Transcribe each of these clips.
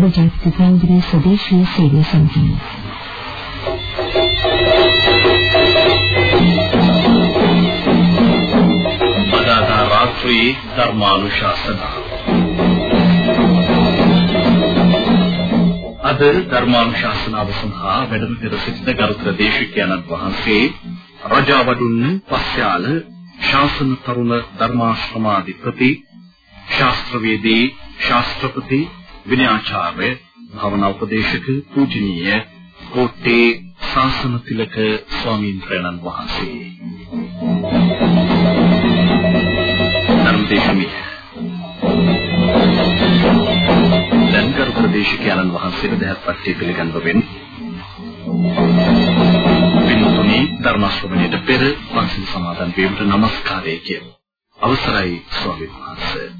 ඔබ ජාතික කෞන්දරයේ ස්වදේශීය සේවය සමගින් අදාදා රාත්‍රී ධර්මානුශාසනා. අද ධර්මානුශාසනාව සඳහා වැඩම පෙර සිටින ගරුතර දේශිකයන්න් වහන්සේ රජාවඩුන්න පස්යාල ශාසන තරුණ ධර්මාශ්‍රමාධිපති ශාස්ත්‍රවේදී ශාස්ත්‍රපති විනයාචාර්ය භවනා උපදේශක පූජනීය කෝට්ටේ ශාසන තිලක ස්වාමීන් වහන්සේ. ධර්මදේශමී ලංකර ප්‍රදේශිකයන්න් වහන්සේට දැහැපත්ටි පිළිගන්වමින් පින්තුනි ධර්ම ශ්‍රවණයට පෙර පන්සිල් සමාදන් වීමට নমස්කාරය කියන අවසරයි ස්වාමීන් වහන්සේ.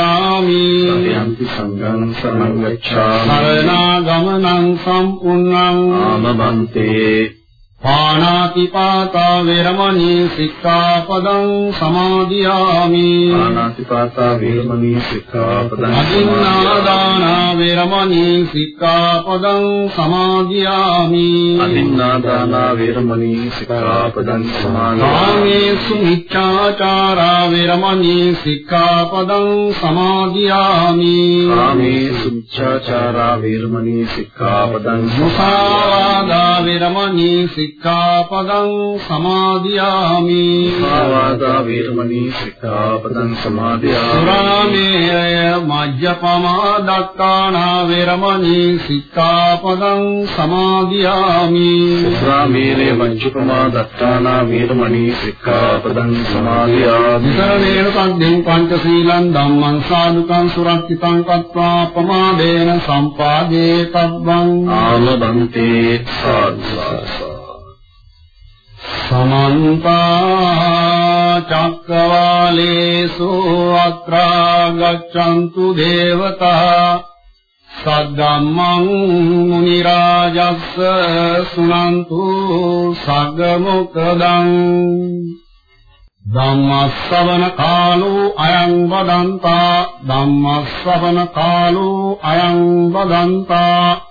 සතියම්පි සංඝං සරණං ගච්ඡාමි සරණාගමනං සම්පූර්ණං। ආමබන්තේ පාණාතිපාතා වේරමණී සික්ඛාපදං සමාදියාමි. ආනාතිපාතා වේරමණී සික්ඛාපදං අදින්නාදාන වේරමණී සික්ඛාපදං සමාදියාමි. අදින්නාදානා වේරමණී සික්ඛාපදං සමාදියාමි. කාමේසු මිච්ඡාචාරා වේරමණී සික්ඛාපදං සමාදියාමි. කාමේ සුච්ඡාචාරා වේරමණී සික්ඛාපදං මුසාවාදා වේරමණී සික්ඛාපදං සමාදියාමි. සමාවාදා වේරමණී සික්ඛාපදං සමාදියාමි. සුරාමේය මජ්ජපමා දක්ඛානා වේරමණී සික්ඛාපදං සමාදියාමි. සුරාමේරේ වංචුපමා දත්තානා වේරමණී සික්ඛාපදං සමාදියාමි. විසරණේන සම්දෙන් පංචශීලං ධම්මං සාදුකං සුරක්ෂිතං කତ୍වා පමාදේන සම්පාදේ තබ්බං ආමබන්තේ සාදු සමන්ත චක්කවාලේසු අත්‍රා ගච්ඡන්තු දේවතා සද්දම්මං මුනි රාජස්ස සුනන්තු සග්ග මොකදං ධම්මස්සවන කාලෝ අයං වදන්තා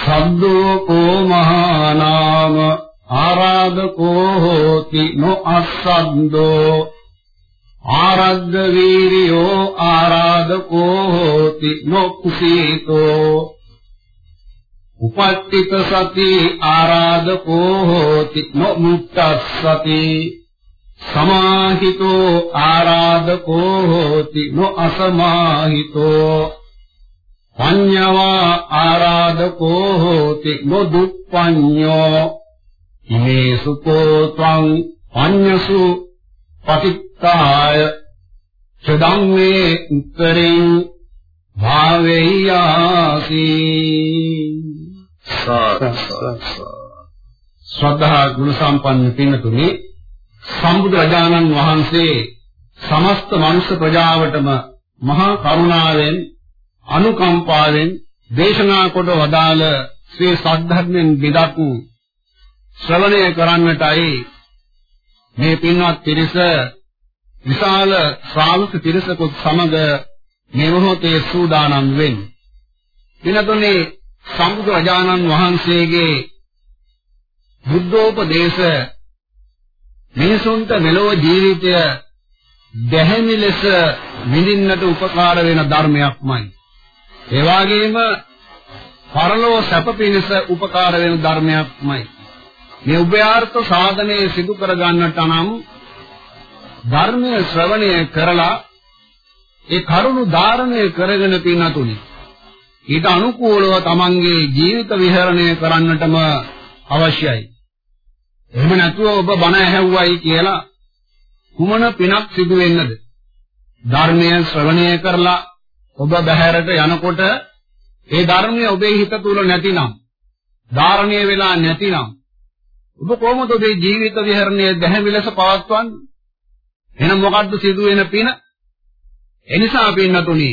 සද්දෝ කෝ මහානාම ආරාධකෝ හෝති නො අස්සද්දෝ ආරද්ධ වීරියෝ ආරාධකෝ හෝති නො කුසීතෝ උපට්ඨිත සති ආරාධකෝ හෝති නොමුක්තස්සති සමාහිතෝ ආරාධකෝ හෝති නොඅසමාහිතෝ. පඤ්ඤවා ආරාධකෝ හෝති නොදුප්පඤ්ඤෝ ඉමේසු කෝ ත්වං පඤ්ඤසු පටික්කාය චදම්මේ උත්තරින් භාවේයාසී ශ්‍රද්ධා ගුණ සම්පන්න පින්තුනි සම්බුදු රජාණන් වහන්සේ සමස්ත මනුෂ්‍ය ප්‍රජාවටම මහා කරුණාවෙන් අනුකම්පාවෙන් දේශනා කොට වදාළ ශ්‍රී සද්ධර්මෙන් බෙදක් ශ්‍රවණය කරන්නටයි මේ පින්වත් පිරිස විශාල ශ්‍රාවක පිරිසකුත් සමග මේ මොහොතේ සූදානම් වෙන්නේ. දිනතුනේ සම්බුදු රජාණන් වහන්සේගේ බුද්ධෝපදේශ මිනිසුන්ට මෙලොව ජීවිතය දැහැමි ලෙස විඳින්නට උපකාර වෙන ධර්මයක්මයි. ඒ වගේම පරලෝ සැප පිණිස උපකාර වෙන ධර්මයක්මයි. මේ උභයාර්ථ සාධනයේ සිදු කර ගන්නට නම් ධර්මයේ ශ්‍රවණය කරලා ඒ කරුණු ධාරණය කරගෙන පින්නතුනි ඊට අනුකූලව තමන්ගේ ජීවිත විහරණය කරන්නටම අවශ්‍යයි. එහෙම නැතුව ඔබ බණ ඇහැව්වයි කියලා කුමන පිනක් සිදු වෙන්නද? ධර්මය ශ්‍රවණය කරලා ඔබ බහැරට යනකොට ඒ ධර්මය ඔබේ හිත තුල නැතිනම් ධාරණය වෙලා නැතිනම් ඔබ කොහොමද ඔබේ ජීවිත විහරණය දැහැමි ලෙස පවත්වන්නේ? එහෙනම් මොකද්ද සිදු වෙන පින? එනිසා පින්නතුනි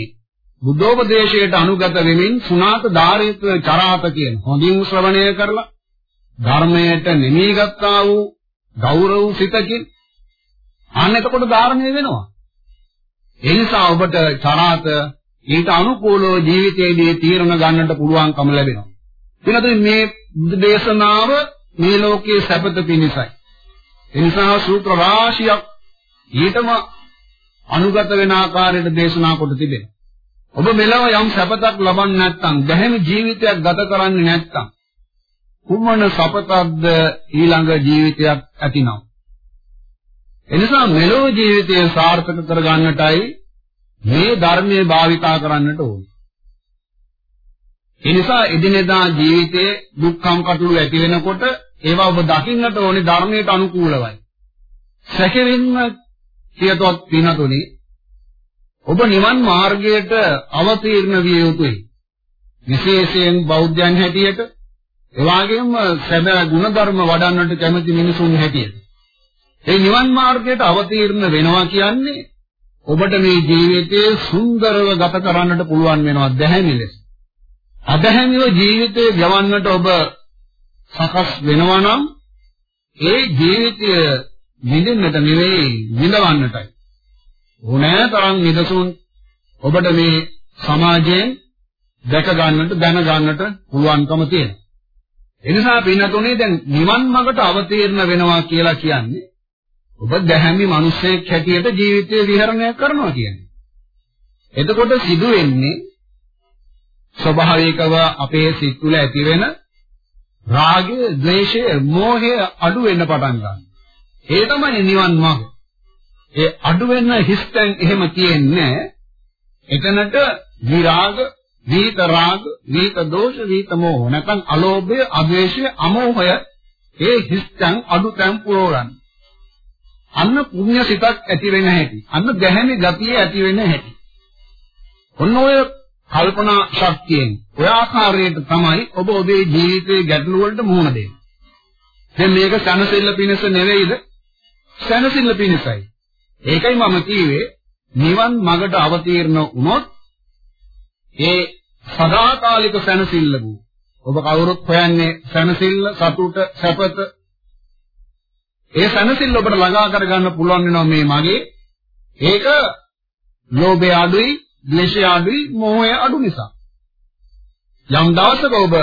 බුද්ධෝපදේශයට අනුගත වෙමින් සුණාත ධාරිත චරාත කියන හොඳින් ශ්‍රවණය කරලා ධර්මයට නිමීගත්තා වූ ගෞරව සිතකින් අන්න එතකොට ධාරණය වෙනවා. ඒ නිසා ඔබට චරාත ඊට අනුකූලව ජීවිතයේදී තීරණ ගන්නට පුළුවන්කම ලැබෙනවා. එනතුයි මේ දේශනාව මේ ලෝකයේ සැපත පිණිසයි. ඒ නිසා සූත්‍ර රාශියක් ඊටම අනුගත වෙන ආකාරයට දේශනා කොට තිබෙනවා. ඔබ මෙලව යම් සැපතක් ලබන්නේ නැත්නම්, දැහැමි ජීවිතයක් ගත කරන්නේ නැත්නම්, කුමන සපතක්ද ඊළඟ ජීවිතයක් ඇතිනම්. එනිසා මෙලොව ජීවිතය සාර්ථක කරගන්නටයි මේ ධර්මයේ භාවිතා කරන්නට ඕනේ. එනිසා එදිනෙදා ජීවිතයේ දුක්ඛම් කටළු ඇති වෙනකොට ඒවා ඔබ දකින්නට ඕනේ ධර්මයට අනුකූලවයි. සැකෙවින්ම කියතොත් පිනතුනි ඔබ නිවන් මාර්ගයට අවතීර්ණ විය යුතුයි. විශේෂයෙන් බෞද්ධයන් හැටියට එවාගෙම සැබෑ ගුණධර්ම වඩන්නට කැමති මිනිසුන් හැටියට. ඒ නිවන් මාර්ගයට අවතීර්ණ වෙනවා කියන්නේ ඔබට මේ ජීවිතයේ සුන්දරව ගත කරන්නට පුළුවන් වෙනවා දැහැමි ලෙස. අදහැමිව ජීවිතේ ගවන්නට ඔබ සකස් වෙනවා නම් ඒ ජීවිතය විඳින්නට නෙවෙයි විඳවන්නටයි. ඕනෑ තරම් නිදසුන් ඔබට මේ සමාජයෙන් දැක ගන්නට දැන ගන්නට පුළුවන්කම තියෙනවා. එනිසා පින්නතුනේ දැන් නිවන් මාර්ගට අවතීර්ණ වෙනවා කියලා කියන්නේ ඔබ දැහැමි මිනිසෙක් හැටියට ජීවිතය විහරණය කරනවා කියන්නේ. එතකොට සිදු වෙන්නේ ස්වභාවිකව අපේ සිත් තුළ ඇතිවෙන රාගය, ද්වේෂය, මෝහය අඩු වෙන්න පටන් ගන්නවා. ඒ තමයි නිවන් මාර්ගය. ඒ අඩු වෙන හිස්තෙන් එහෙම තියෙන්නේ එතනට විරාග, විිත රාග, විිත දෝෂ, විිත මෝහ නැත්නම් අලෝභය, අද්වේෂය, අමෝහය ඒ හිස්තෙන් අඩු තැන් පුරවන්න. අන්න පුණ්‍ය සිතක් ඇති වෙන හැටි. අන්න ගැහැණි ගතිය ඇති වෙන හැටි. ඔන්න ඔය කල්පනා ශක්තියෙන් ඔය ආකාරයට තමයි ඔබ ඔබේ ජීවිතයේ ගැටලු වලට මුහුණ දෙන්නේ. දැන් මේක සනසෙල්ල පිණිස නෙවෙයිද? සනසෙල්ල පිණිසයි. ඒකයි මම කිව්වේ නිවන් මගට අවතීර්ණ වුණොත් ඒ සදාකාලික සනසිල්ල වූ ඔබ කවුරුත් හොයන්නේ සනසිල්ල සතුට සැපත ඒ සනසිල්ල ඔබට ළඟා කරගන්න පුළුවන් වෙනවා මේ මගේ. ඒක ලෝභය අඩුයි ද්වේෂය අඩුයි මෝහය අඩු නිසා. යම් දවසක ඔබ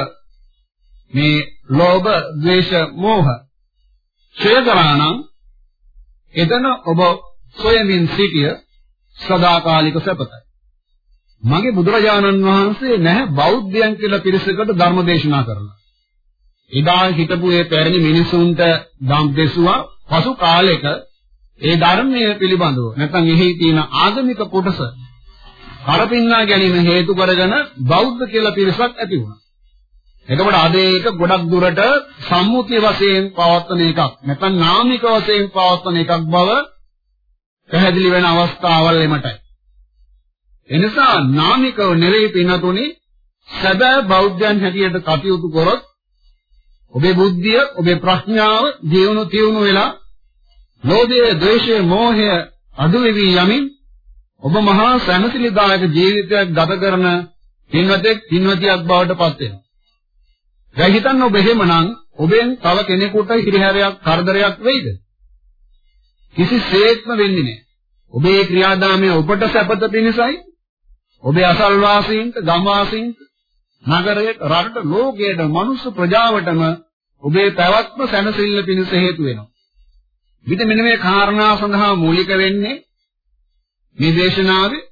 මේ ලෝභ ද්වේෂ මෝහ ඡය කරා නම් එතන ඔබ සොයමින් සිටිය සදාකාලික සැපතයි. මගේ බුදුරජාණන් වහන්සේ නැහැ බෞද්ධයන් කියලා පිරිසකට ධර්ම දේශනා කරනවා. එදා හිටපු ඒ පැරණි මිනිසුන්ට ධම් දෙසුවා පසු කාලෙක ඒ ධර්මයේ පිළිබඳව නැත්නම් එහි තියෙන ආගමික කොටස කරපින්නා ගැනීම හේතු කරගෙන බෞද්ධ කියලා පිරිසක් ඇති වුණා. එතකොට අද ඒක ගොඩක් දුරට සම්මුතිය වශයෙන් පවත්වන එකක් නැත්නම් නාමික වශයෙන් පවත්වන එකක් බව පැහැදිලි වෙන අවස්ථාවල් එමටයි. එනිසා නාමිකව නෙවෙයි පිනතුනේ සැබෑ බෞද්ධයන් හැටියට කටයුතු කරොත් ඔබේ බුද්ධිය, ඔබේ ප්‍රඥාව ජීවණු තියුණු වෙලා ලෝභය, ද්වේෂය, මෝහය අඩු වෙවි යමින් ඔබ මහා සැනසෙලිදායක ජීවිතයක් ගත කරන පින්වතෙක් පින්වතියක් බවට පත් වෙනවා. දැන් හිතන්න ඔබ එහෙමනම් ඔබෙන් තව කෙනෙකුට හිරිහැරයක් කරදරයක් වෙයිද? කිසිසේත්ම වෙන්නේ නැහැ. ඔබේ ක්‍රියාදාමය ඔබට සැපත පිණිසයි. ඔබේ අසල්වාසීන්ට, ගම්වාසීන්ට, නගරයට, රටට, ලෝකයට, මනුස්ස ප්‍රජාවටම ඔබේ පැවැත්ම සැනසෙල්ල පිණිස හේතු වෙනවා. විත මෙන්න මේ කාරණා සඳහා මූලික වෙන්නේ මේ දේශනාවේ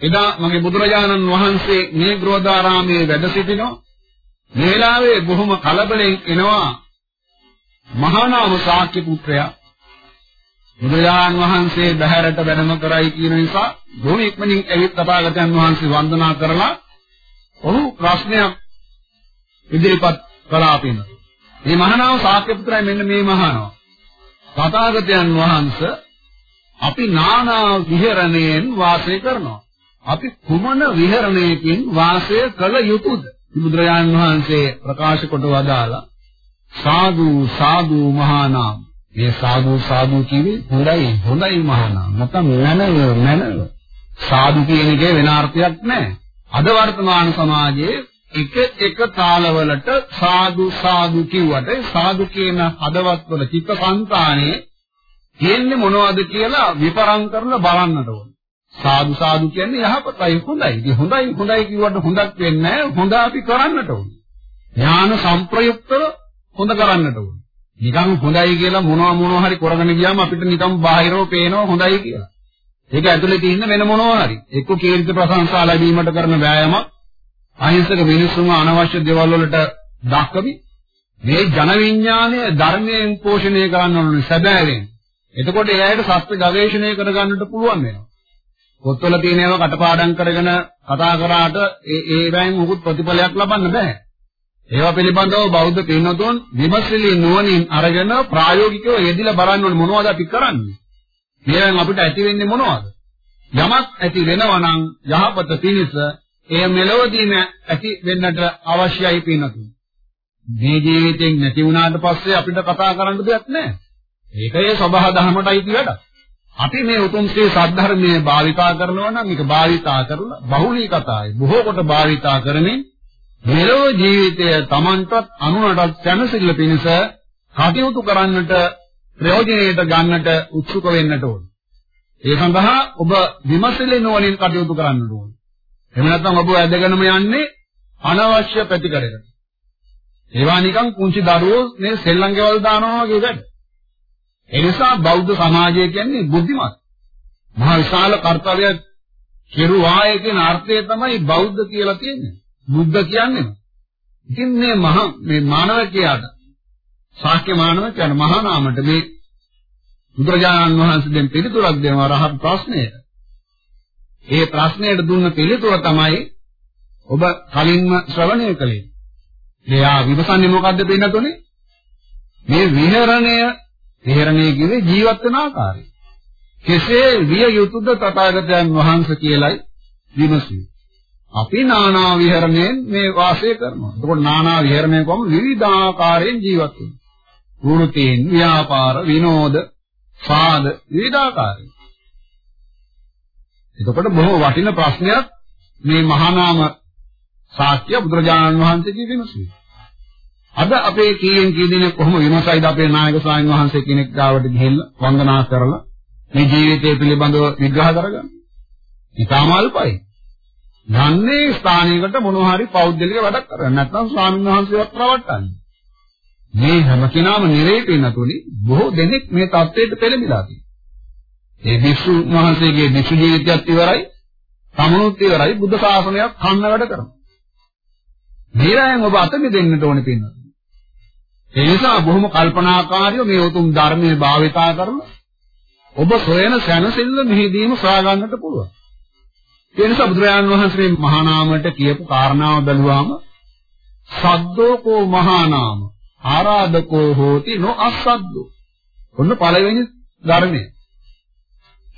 එදා මගේ බුදුරජාණන් වහන්සේ මේ ග්‍රෝධාරාමයේ වැඩ සිටිනවා. මේ වෙලාවේ බොහොම කලබලෙන් එනවා මහානාම ශාක්‍ය පුත්‍රයා. බුදුරජාණන් වහන්සේ බහැරට වැඩම කරයි කියන නිසා බොහොම ඉක්මනින් ඇවිත් තථාගතයන් වහන්සේ වන්දනා කරලා ඔහු ප්‍රශ්නයක් ඉදිරිපත් කළා පින්න. මේ මහානාම ශාක්‍ය පුත්‍රයා මෙන්න මේ මහානාම. තථාගතයන් වහන්සේ අපි නානා විහරණයෙන් වාසය කරනවා. අපි කුමන විහරණයකින් වාසය කළ යුතුද? බුදුරජාණන් වහන්සේ ප්‍රකාශ කොට වදාලා සාදු සාදු මහානාම. මේ සාදු සාදු කිව්වේ හොඳයි හොඳයි මහානාම. නැත්නම් මනව මනව. සාදු කියන එකේ වෙන අර්ථයක් නැහැ. අද වර්තමාන සමාජයේ එක එක තාලවලට සාදු සාදු කිව්වට සාදු කියන හදවත්වල චිත්තසංතානයේ තියෙන්නේ මොනවද කියලා විපරම් කරලා බලන්නට ඕන. සාදු සාදු කියන්නේ යහපතයි හොඳයි. ඉතින් හොඳයි හොඳයි කිව්වට හොඳක් වෙන්නේ නැහැ. හොඳ අපි කරන්නට ඕන. ඥාන සංප්‍රයුක්තව හොඳ කරන්නට ඕන. නිකන් හොඳයි කියලා මොනවා මොනවා හරි කරගෙන ගියාම අපිට නිකන් බාහිරව පේනවා හොඳයි කියලා. ඒක ඇතුලේ තියෙන වෙන මොනවා හරි. එක්ක කීර්ති ප්‍රශංසා ලැබීමට කරන වෑයමක් අහිංසක මිනිස්සුන්ව අනවශ්‍ය දේවල් වලට දක්වමි. මේ ජන විඥානය ධර්මයෙන් පෝෂණය කරන්න ඕනේ සැබෑවෙන්. එතකොට ඒ අයට සත්‍ය ගවේෂණය කරගන්නට පුළුවන් වෙනවා. පොත්වල තියෙන ඒවා කටපාඩම් කරගෙන කතා කරාට ඒ ඒවෙන් මොකුත් ප්‍රතිඵලයක් ලබන්න බෑ. ඒවා පිළිබඳව බෞද්ධ පින්නතුන් විමසලී නුවණින් අරගෙන ප්‍රායෝගිකව යෙදিলা බලන්න ඕනේ මොනවද අපි කරන්නේ. මේවෙන් අපිට ඇති වෙන්නේ මොනවද? යමක් ඇති වෙනවා නම් යහපත පිණිස එය මෙලොවදීම ඇති වෙන්නට අවශ්‍යයි පින්නතුන්. මේ ජීවිතෙන් නැති වුණාට පස්සේ අපිට කතා කරන්න දෙයක් නැහැ. ඒකේ සබහා දහමටයි කියඩ. අපි මේ උතුම් ශ්‍රී සද්ධර්මයේ භාවිතා කරනවා නම් මේක භාවිතා කරලා බහුලී කතායි බොහෝ කොට භාවිතා කරමින් මෙලොව ජීවිතය Tamanටත් අනුනටත් සැනසෙල්ල පිණිස කටයුතු කරන්නට ප්‍රයෝජනෙට ගන්නට උත්සුක වෙන්නට ඕන. ඒ සඳහා ඔබ විමසලේ නොවලින් කටයුතු කරන්න ඕන. එහෙම නැත්නම් ඔබ ඇදගෙනම යන්නේ අනවශ්‍ය පැතිකඩකට. ඒවා නිකන් පුංචි දරුවෝ මේ සෙල්ලම් ගෙවල් දානවා වගේ වැඩ. ඒ නිසා බෞද්ධ සමාජය කියන්නේ බුද්ධිමත්. මහා විශාල කර්තව්‍යයක් කෙරුවාය කියන අර්ථය තමයි බෞද්ධ කියලා තියෙන්නේ. බුද්ධ කියන්නේ. ඉතින් මේ මහ මේ මානවකයාට ශාක්‍ය මානවකයන් මහා නාමයට මේ බුදුරජාණන් වහන්සේ දැන් පිළිතුරක් දෙනවා රහත් ප්‍රශ්නයට. ඒ ප්‍රශ්නයට දුන්න පිළිතුර තමයි ඔබ කලින්ම ශ්‍රවණය කළේ. එයා විමසන්නේ මොකද්ද පින්නතුනේ? මේ විහරණය විහරණය කියේ ජීවත් වෙන ආකාරය. කෙසේ විය යුතුද තථාගතයන් වහන්සේ කියලයි විමසුවේ. අපි නානා විහරණයෙන් මේ වාසය කරනවා. එතකොට නානා විහරණය කොහොම විවිධාකාරයෙන් ජීවත් වෙනවා. වෘතීන්, ව්‍යාපාර, විනෝද, සාද විවිධාකාරයෙන්. එතකොට බොහෝ වටින ප්‍රශ්නයක් මේ මහානාම සාක්‍ය බුදුරජාණන් වහන්සේගේ විමසුවේ. අද අපේ කීයෙන් කී දෙනෙක් කොහොම විමසයිද අපේ නායක ස්වාමීන් වහන්සේ කෙනෙක් ගාවට ගිහිල්ලා වන්දනා කරලා මේ ජීවිතය පිළිබඳව විග්‍රහ කරගන්න. ඊටම අල්පයි. යන්නේ ස්ථානයකට මොනවා හරි පෞද්ගලික වැඩක් කරන්න. නැත්නම් ස්වාමීන් වහන්සේවත් රවට්ටන්නේ. මේ හැම කෙනාම නිරේත වෙනතුනි බොහෝ දෙනෙක් මේ தത്വයට පෙළඹිලා තියෙනවා. ඒ විසු මහන්සේගේ විසු ජීවිතයත් ඉවරයි, සමුනුත් ඉවරයි බුද්ධ ශාසනයක් කන්න වැඩ කරනවා. මේලායන් ඔබ අත මෙදෙන්නට ඕනේ පින්නවා. ඒ නිසා බොහොම කල්පනාකාරීව මේ උතුම් ධර්මයේ භාවිතා කරලා ඔබ සොයන සැනසෙල්ල මෙහිදීම සොයා ගන්නට පුළුවන්. ඒ නිසා බුදුරජාන් වහන්සේ මහා නාමයට කියපු කාරණාව බැලුවාම සද්දෝකෝ මහා නාම ආරාධකෝ හෝති නො අසද්දෝ. ඔන්න පළවෙනි ධර්මය.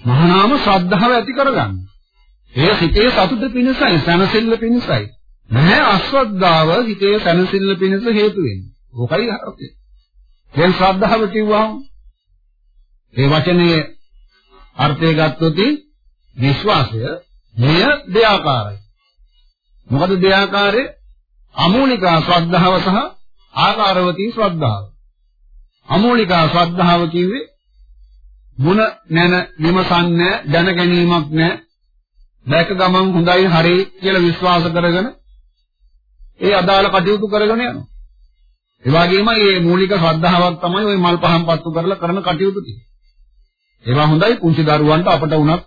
මහා නාම ශ්‍රද්ධාව ඇති කරගන්න. ඒ සිතේ සතුට පිණිසයි සැනසෙල්ල පිණිසයි. නැහැ අශ්‍රද්ධාව හිතේ සැනසෙල්ල පිණිස හේතු වෙන්නේ. ඕකයි අර්ථය. දැන් ශ්‍රද්ධාව කිව්වහම ඒ වචනේ අර්ථය ගත්තොත් විශ්වාසය මෙය දෙආකාරයි. මොකද දෙආකාරය අමූලිකා ශ්‍රද්ධාව සහ ආකාරවතී ශ්‍රද්ධාව. අමූලිකා ශ්‍රද්ධාව කිව්වේ ಗುಣ නැන විමසන්නේ දැන ගැනීමක් නැහැ. දැක ගමන් හොඳයි හරි කියලා විශ්වාස කරගෙන ඒ අදාළ කටයුතු කරගෙන යනවා. ඒ වගේම මේ මූලික ශ්‍රද්ධාවක් තමයි ওই මල් පහන් පත්තු කරලා කරන කටයුතු ටික. ඒවා හොඳයි කුංචි දරුවන්ට අපට උනත්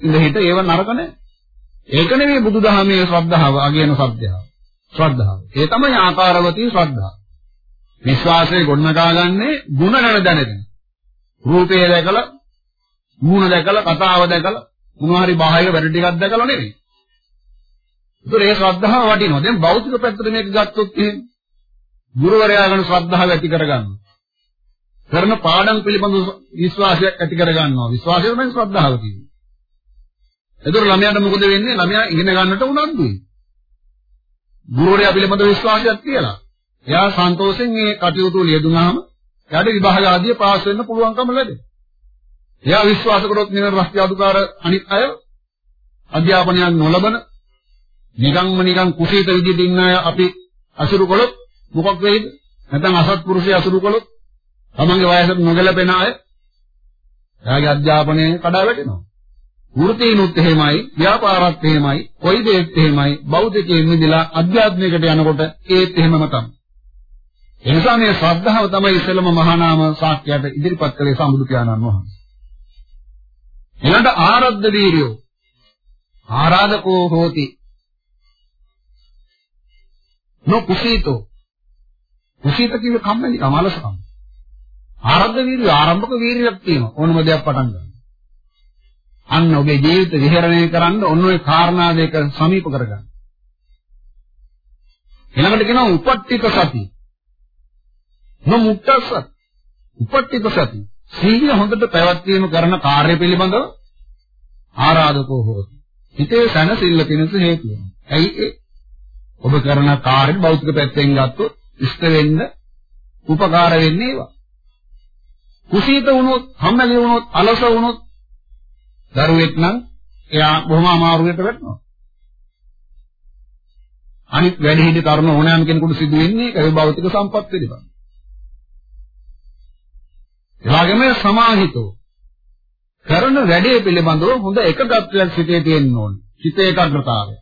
ඉඳ හිට ඒව නරක නැහැ. ඒක නෙමෙයි බුදුදහමේ ශ්‍රද්ධාව අගයන සත්‍යය. ශ්‍රද්ධාව. ඒ තමයි ආකාරවතී ශ්‍රද්ධාව. විශ්වාසය ගොඩනගාගන්නේ ಗುಣ ගැන දැනගෙන. රූපය දැකලා, මූණ දැකලා, කතාව දැකලා, මොනවා හරි බාහිර වැඩ ටිකක් දැකලා නෙමෙයි. ඒතර ඒ ශ්‍රද්ධාව වටිනවා. දැන් භෞතික පැත්තට මේක ගත්තොත් එහෙම ගුරුවරයා ගැන ශ්‍රද්ධාව ඇති කරගන්නවා. කරන පාඩම් පිළිබඳ විශ්වාසයක් ඇති කරගන්නවා. විශ්වාසය තමයි ශ්‍රද්ධාව කියන්නේ. ඒතර ළමයාට මොකද වෙන්නේ? ළමයා ඉගෙන ගන්නට උනන්දුයි. ගුරුවරයා පිළිබඳ විශ්වාසයක් තියලා. එයා සන්තෝෂෙන් මේ කටයුතු ලියදුනාම එයාට විභාග ආදිය පාස් වෙන්න පුළුවන්කම ලැබෙනවා. එයා විශ්වාස කරොත් නිවන රස්ති අධිකාර අනිත් අය අධ්‍යාපනයක් නොලබන නිකම්ම නිකම් කුසීත විදිහට ඉන්න අය අපි අසුරු කළොත් මොකක් වෙයිද? නැත්නම් අසත්පුරුෂය අසුරු කළොත් තමන්ගේ වයසට නොගැලපෙන අය එයාගේ අධ්‍යාපනය කඩා වැටෙනවා. වෘත්තීනුත් එහෙමයි, ව්‍යාපාරත් එහෙමයි, කොයි දෙයක් එහෙමයි, බෞද්ධකයෙන් මිදලා අධ්‍යාත්මයකට යනකොට ඒත් එහෙමම තමයි. එනිසා මේ ශ්‍රද්ධාව තමයි ඉස්සෙල්ලම මහා නාම සාක්‍යයට ඉදිරිපත් කළේ සම්බුදු පියාණන් වහන්සේ. ඊළඟට ආරද්ධ වීර්යෝ ආරාධකෝ හෝති නොකුසීතෝ කුසීත කිව්වේ කම්මැලි කමලසකම් ආරද්ධ වීර්ය ආරම්භක වීර්යයක් තියෙනවා ඕනම දෙයක් පටන් ගන්න අන්න ඔබේ ජීවිත විහරණය කරන්න ඔන්න ඔය කාරණා දෙක සමීප කරගන්න. ඊළඟට කියනවා උපට්ඨිත සති. නොමුක්තස. උපට්ඨිත සති. සීල හොඳට පැවැත්වීම කරන කාර්ය පිළිබඳව ආරාධකෝ හොති. හිතේ සැනසෙල්ල පිණිස හේතු වෙනවා. ඇයි ඒ? ඔබ කරන කාර්ය භෞතික පැත්තෙන් ගත්තොත් ඉෂ්ට වෙන්න උපකාර වෙන්නේ ඒවා. කුසීත වුණොත්, හම්බැලි වුණොත්, අලස වුණොත් දරුවෙක් නම් එයා බොහොම අමාරුවට වැටෙනවා. අනිත් වැඩිහිටි තරුණ ඕනෑම කෙනෙකුට සිදු වෙන්නේ ඒක භෞතික සම්පත් පිළිබඳ. එවාගෙම සමාහිතෝ කරන වැඩේ පිළිබඳව හොඳ එකගත්වයක් සිටේ තියෙන්න ඕනේ. චිත ඒකාග්‍රතාවය.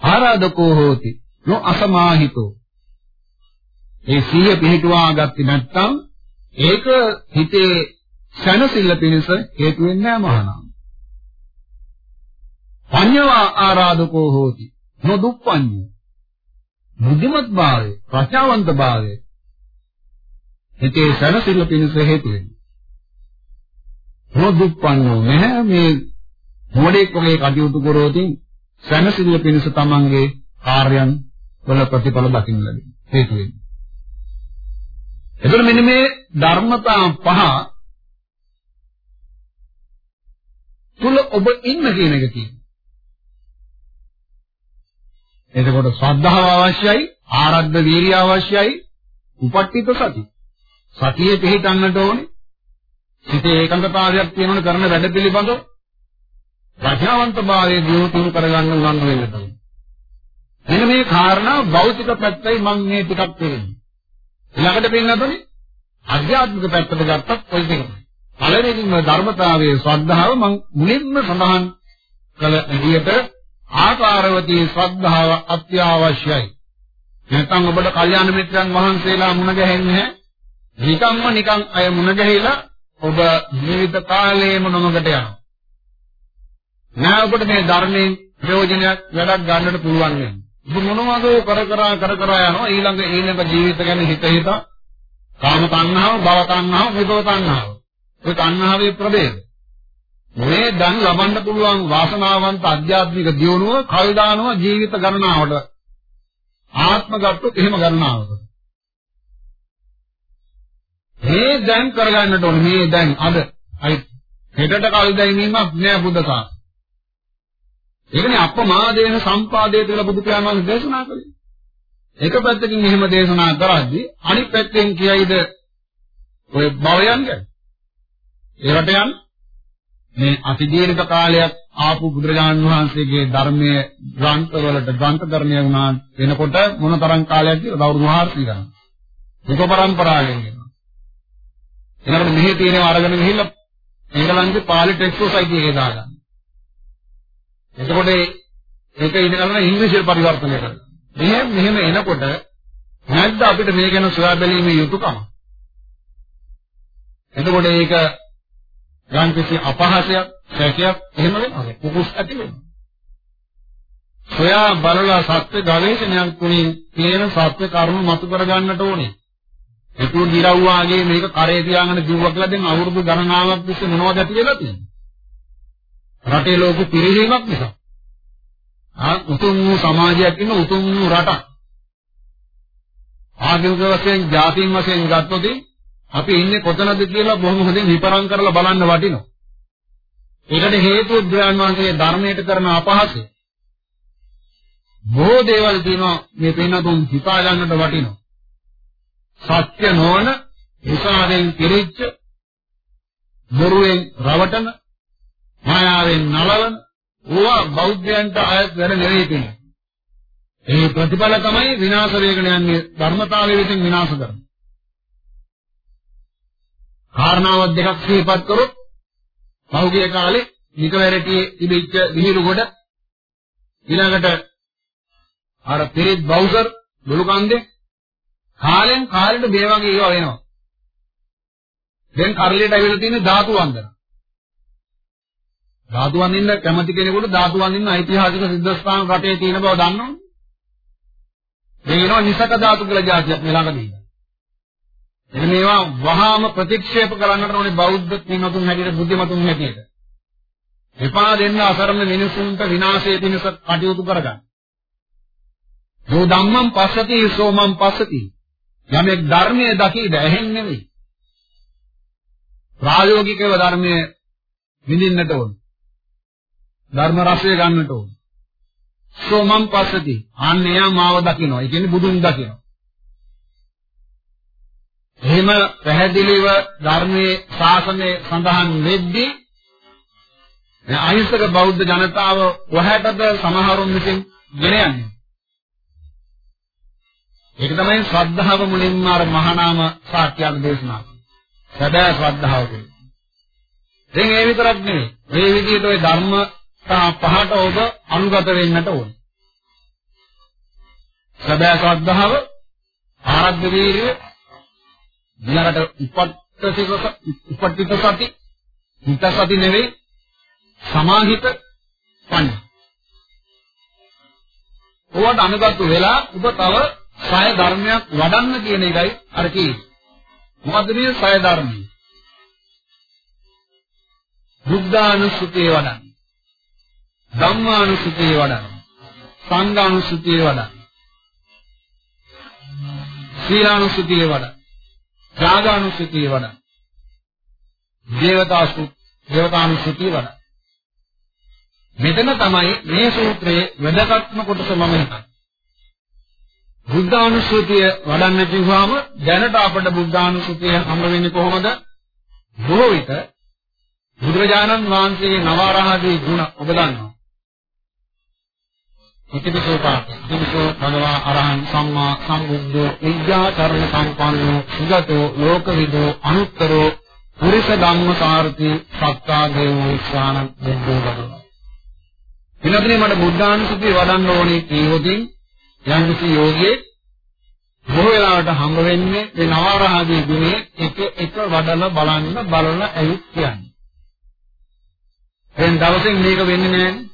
ආරාධකෝ හෝති නො අසමාහිතෝ. ඒ සිහිය පිහිටුවා ගත්තේ නැත්නම් ඒක හිතේ සැනසෙල්ල පිණිස හේතු වෙන්නේ නැහැ මහානාම. පඤ්ඤවා ආරාධකෝ හෝති නොදුප්පඤ්ඤ. බුද්ධිමත් භාවය, ප්‍රඥාවන්ත භාවය හිතේ සැනසෙල්ල පිණිස හේතු වෙන්නේ. නොදුප්පඤ්ඤෝ නැහැ මේ මොඩෙක් වගේ කටයුතු කරෝතින් සැනසෙල්ල පිණිස තමන්ගේ කාර්යයන් වල ප්‍රතිඵල දකින්න ලැබෙනවා. හේතු වෙන්නේ. එතකොට මෙන්න මේ ධර්මතා පහ තුල ඔබ ඉන්න කියන එක තියෙනවා. එතකොට ශ්‍රද්ධාව අවශ්‍යයි, ආරද්ධ වීර්ය අවශ්‍යයි, උපට්ඨිත සති. සතියේ පිහිටන්නට ඕනේ. සිතේ ඒකාග්‍රතාවයක් තියෙනවනේ කරන වැඩ පිළිබඳව. ප්‍රඥාවන්තභාවයේ දියුණු කරගන්න උනන්දු වෙන්න ඕනේ. මෙන්න මේ කාරණා භෞතික පැත්තයි මම මේ ටිකක් කියන්නේ. ඊළඟට පින්නතුනේ අධ්‍යාත්මික පැත්තට ගත්තත් ඔය දෙකම. පළවෙනිම ධර්මතාවයේ ශ්‍රද්ධාව මම මුලින්ම සඳහන් කළ විදිහට ආකාරවතී ශ්‍රද්ධාව අත්‍යවශ්‍යයි. නැත්නම් ඔබට කල්යාණ මිත්‍රයන් වහන්සේලා මුණ ගැහෙන්නේ නිකම්ම නිකම් අය මුණ ගැහිලා ඔබ ජීවිත කාලයේම නොමකට යනවා. නෑ ඔබට මේ ධර්මයෙන් ප්‍රයෝජනයක් වැඩක් ගන්නට පුළුවන් වෙන්නේ. ඔබ මොනවද කර කර කර කර යනවා ඊළඟ ඊළඟ ජීවිත ගැන හිත හිත කාම තණ්හාව, භව තණ්හාව, විභව තණ්හාව ඒ තණ්හාවේ ප්‍රභේද. මේ දැන් ලබන්න පුළුවන් වාසනාවන්ත අධ්‍යාත්මික දියුණුව කල් දානවා ජීවිත ගණනාවට. ආත්ම ගත්තොත් එහෙම ගණනාවකට. මේ දැන් කරගන්නට ඕනේ මේ දැන් අද අයි හෙටට කල් දැමීමක් නෑ බුද්ධ ශාසනය. ඒකනේ අපමාදේන සම්පාදේ කියලා බුදු පියාණන් දේශනා කළේ. එක පැත්තකින් එහෙම දේශනා කරද්දී අනිත් පැත්තෙන් කියයිද ඔය භවයන් ගැන. ඒකට යන්න මේ අති දීර්ඝ කාලයක් ආපු බුදුරජාණන් වහන්සේගේ ධර්මයේ ග්‍රන්ථවලට ග්‍රන්ථ ධර්මය වුණා වෙනකොට මොනතරම් කාලයක් කියලා අවුරුදු 400 ගණන්. ඒක පරම්පරාවෙන් එනවා. එනකොට මෙහි තියෙනවා අරගෙන ගිහිල්ලා එංගලන්තේ පාලි ටෙක්ස්ට් සොසයිටි එකේ දාගන්න. එතකොට ඒක ඉඳගෙන ඉංග්‍රීසියට පරිවර්තනය කරනවා. මෙහෙම මෙහෙම එනකොට නැද්ද අපිට මේ ගැන සොයා බැලීමේ යුතුයකම? එතකොට ඒක යම් කිසි අපහාසයක්, සැකයක් එහෙම වෙනවා. කුකුස් ඇති වෙනවා. සොයා බලලා සත්‍ය ගවේෂණයක් තුලින් තියෙන සත්‍ය කර්ම මතු කර ගන්නට ඕනේ. ඒකෝ දිරව්වාගේ මේක කරේ තියාගෙන දිව්වා කියලා දැන් අවුරුදු ගණනාවක් තිස්සේ මොනවද ඇති වෙලා තියෙන්නේ? රටේ ලෝක පිරිහීමක් නිසා. ආ උතුම් වූ සමාජයක් ඉන්න උතුම් වූ රටක්. ආගමික වශයෙන්, ජාතීන් වශයෙන් ගත්තොත් අපි ඉන්නේ කොතනද කියලා බොහොම හොඳින් විපරම් කරලා බලන්න වටිනවා. ඒකට හේතුව බුදුන් වහන්සේගේ ධර්මයට කරන අපහාසය. බොහෝ දේවල් තියෙනවා මේ පින්නතුන් හිතා ගන්නට වටිනවා. සත්‍ය නොවන විසාරයෙන් පිරිච්ච බොරුවෙන් රවටන මායාවෙන් නලවන ඕවා බෞද්ධයන්ට ආයත් වැඩ නෙවෙයි කියන්නේ. ඒ ප්‍රතිඵල තමයි විනාශ වේගන යන්නේ ධර්මතාවය විසින් විනාශ කරනවා. කාරණාවක් දෙකක් සිහිපත් කරොත් පහුගිය කාලේ නිකවැරටියේ තිබිච්ච විහිළු කොට ඊළඟට අර පිරිත් බවුසර් දුලුකන්දේ කාලෙන් කාලෙට මේ වගේ ඒවා වෙනවා. දැන් කරලියට ඇවිල්ලා තියෙන ධාතු වන්දන. ධාතු වන්දින්න කැමති කෙනෙකුට ධාතු වන්දින්න ඓතිහාසික සිද්ධාස්ථාන රටේ තියෙන බව දන්නවනේ. මේ වෙනවා නිසක ධාතු කියලා જાතියක් මේ ළඟදී. එතන මේවා වහාම ප්‍රතික්ෂේප කරන්නට ඕනේ බෞද්ධ පින්වතුන් හැටියට බුද්ධිමතුන් හැටියට. එපා දෙන්න අසරණ මිනිසුන්ට විනාශයේ පිණිස කටයුතු කරගන්න. යෝ ධම්මං පස්සති සෝමං පස්සති. යමෙක් ධර්මයේ දකීද ඇහෙන් නෙවෙයි. ප්‍රායෝගිකව ධර්මයේ විඳින්නට ඕන. ධර්ම රසය ගන්නට ඕන. සෝමං පස්සති. අන්නේ මාව දකිනවා. ඒ කියන්නේ බුදුන් දකිනවා. එහෙම පැහැදිලිව ධර්මයේ ශාසනය සඳහන් වෙද්දී අහිංසක බෞද්ධ ජනතාව කොහැටද සමහරුන් විසින් ගෙන යන්නේ. ඒක තමයි ශ්‍රද්ධාව මුලින්ම අර මහානාම සාක්‍යයක් දේශනා කරන්නේ. සැබෑ ශ්‍රද්ධාව කියන්නේ. දැන් ඒ විතරක් නෙවෙයි. මේ විදිහට ওই ධර්ම පහට ඔබ අනුගත වෙන්නට ඕනේ. සැබෑ ශ්‍රද්ධාව ආරද්ධ වීර්යය ඊළඟට උපත්තික උපට්ඨිත සති හිත සති නෙවෙයි සමාහිත පඤ්ඤ. ඕවට අනුගත වෙලා ඔබ තව සය ධර්මයක් වඩන්න කියන එකයි අර කියේ. මොකද්ද මේ සය ධර්මය? බුද්ධානුස්සතිය වඩන්න. ධම්මානුස්සතිය වඩන්න. සංඝානුස්සතිය වඩන්න. සීලානුස්සතිය වඩන්න. ත්‍යාගානුස්සතිය වඩන්න. දේවතාසු දේවතානුස්සතිය වඩන්න. මෙතන තමයි මේ සූත්‍රයේ වැදගත්ම කොටස මම හිතන්නේ. බුද්ධානුස්සතිය වඩන්න කිව්වම දැනට අපට බුද්ධානුස්සතිය හම්බ වෙන්නේ කොහොමද? බොහෝ විට බුදුරජාණන් වහන්සේගේ නවආරාධී ගුණ ඔබ දන්නවා. ඉතිවිසෝ පාඨ. ඉතිවිසෝ භගවා අරහං සම්මා සම්බුද්ධෝ විද්‍යාචරණ සම්පන්නෝ සුගතෝ ලෝකවිදෝ අනුත්තරෝ පුරිස ධම්මසාරති සත්තා දේවෝ ස්වානං බුද්ධෝ භගවා. එනතනේ මට බුද්ධානුස්සතිය වඩන්න ඕනේ කියවකින් යම් කිසි යෝගියේ බොහෝ වෙලාවට හම්බ වෙන්නේ මේ නවආරාධී ගුණේ එක එක වඩලා බලන්න බලලා ඇවිත් කියන්නේ. දැන් දවසෙන් මේක වෙන්නේ නැහැ.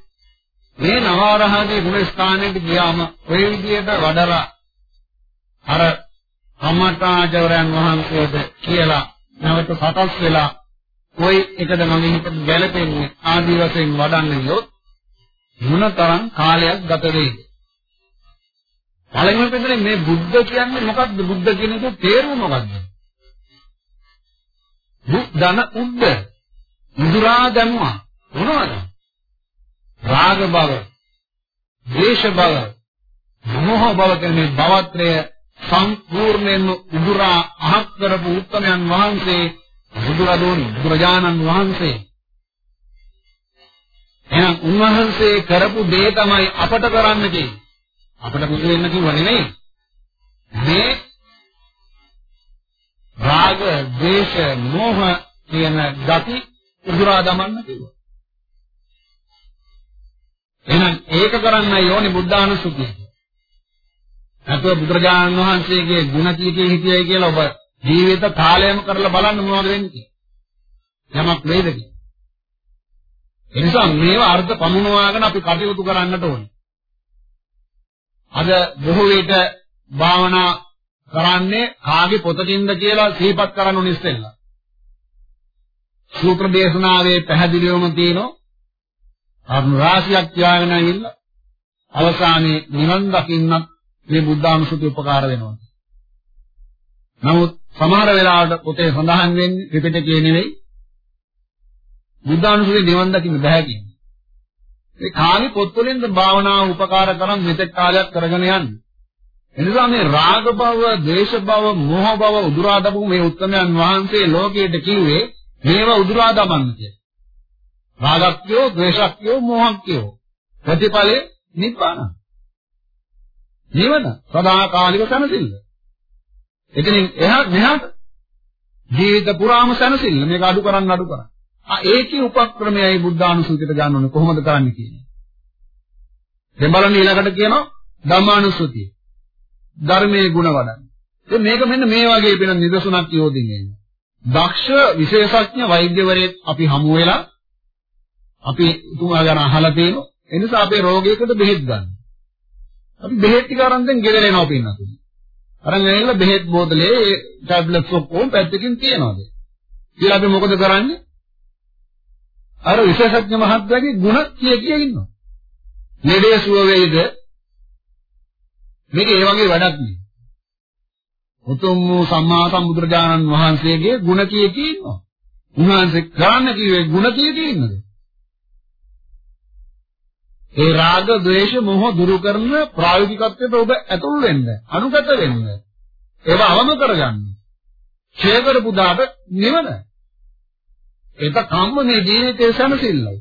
මේ නවආරහගේ ගුණ ස්ථානෙට ගියාම ඔය විදිහට වඩලා අර කම්මටාචාර්යයන් වහන්සේද කියලා නැවත සකස් වෙලා කොයි එකද මම හිත ගැලපෙන්නේ ආදි වශයෙන් වඩන්න ගියොත් මොනතරම් කාලයක් ගත වෙයිද පළවෙනි පෙතේ මේ බුද්ධ කියන්නේ මොකක්ද? බුද්ධ කියන එක තේරුම මොකක්ද? බුද්ධන උද්ද. ඉදුරා දැමුවා. මොනවද? රාග භව, ද්වේෂ භව, මොහ බව කියන්නේ භවත්‍රය සම්පූර්ණයෙන්ම උදුරා අහක් කරපු උත්තමයන් වහන්සේ බුදුරදුන් බුදුරජාණන් වහන්සේ. එහෙනම් උන්වහන්සේ කරපු දේ තමයි අපට කරන්න තියෙන්නේ. අපට බුදු වෙන්න කිව්ව නෙමෙයි. මේ රාග, ද්වේෂ, මෝහ කියන gati උදුරා දමන්න කිව්වා. එහෙනම් ඒක කරන්නයි ඕනේ බුද්ධානුස්සතිය. නැත්නම් බුදුරජාණන් වහන්සේගේ ගුණ කීකේ හිතියයි කියලා ඔබ ජීවිත කාලයම කරලා බලන්න මොනවද වෙන්නේ යමක් වේද ඒ නිසා මේවා අර්ථ පමුණවාගෙන අපි කටයුතු කරන්නට ඕනේ. අද බොහෝ විට භාවනා කරන්නේ කාගේ පොතකින්ද කියලා සිහිපත් කරන්න උනේ ඉස්සෙල්ලා. සූත්‍ර දේශනාවේ පැහැදිලිවම තියෙනවා අරුණ රාශියක් ත්‍යාගෙන ඉන්න අවසානයේ නිවන් දකින්නත් මේ බුද්ධානුසුති උපකාර වෙනවා. නමුත් සමහර වෙලාවට පොතේ සඳහන් වෙන්නේ ත්‍රිපිටකයේ නෙවෙයි බුද්ධානුසුති නිවන් දකින්න බෑ කියන්නේ. ඒ කාගේ පොත්වලින්ද භාවනාව උපකාර කරන් මෙතෙක් කාලයක් කරගෙන යන්නේ. එනිසා මේ රාග භව, ද්වේෂ භව, මෝහ භව උදුරා දමපු මේ උත්තරයන් වහන්සේ ලෝකයට කිව්වේ මේවා උදුරා දමන්න කියලා. රාගක්කයෝ, ද්වේෂක්කයෝ, මෝහක්කයෝ. ප්‍රතිඵලේ නිබ්බාන. නිවන සදාකාලික සැනසෙල්ල. එතනින් එහා මෙහාට ජීවිත පුරාම සැනසෙල්ල මේක අඩු කරන්න අඩු කරන්න. ආ ඒකේ උපක්‍රමයයි බුද්ධානුසුතියට ගන්න ඕනේ කොහොමද කරන්නේ කියන්නේ. දැන් බලන්න ඊළඟට කියනවා ධම්මානුසුතිය. ධර්මයේ ಗುಣ වඩන්න. ඉතින් මේක මෙන්න මේ වගේ වෙන නිදසුනක් යොදින්නේ. දක්ෂ විශේෂඥ වෛද්‍යවරයෙක් අපි හමු වෙලා අපි උතුමා ගැන අහලා තියෙනවා. ඒ නිසා අපේ රෝගයකට බෙහෙත් ගන්න. අපි බෙහෙත් ටික අරන් දැන් ගෙදර එනවා පින්නතුනි. අරන් ඇවිල්ලා බෙහෙත් බෝතලේ ඒ ටැබ්ලට්ස් ඔක්කොම පැත්තකින් තියනවාද? කියලා අපි මොකද කරන්නේ? අර විශේෂඥ මහත්තයාගේ ಗುಣ කිය කිය ඉන්නවා. නෙඩේ සුව වේද මේක ඒ වගේ වැඩක් නෙවෙයි. උතුම් වූ සම්මා සම්බුදුරජාණන් වහන්සේගේ ಗುಣ කිය කිය ඉන්නවා. උන්වහන්සේ කරන්න කිව්වේ ಗುಣ කිය කිය ඉන්නද? ඒ රාග, ద్వේෂ, මෝහ දුරු කරන ප්‍රායෝගිකත්වයට ඔබ ඇතුල් වෙන්න, අනුගත වෙන්න. ඒවා අවම කරගන්න. ඡේදර පුදාට නිවන. ඒක කම්ම මේ ජීවිතයේ සැනසෙල්ලයි.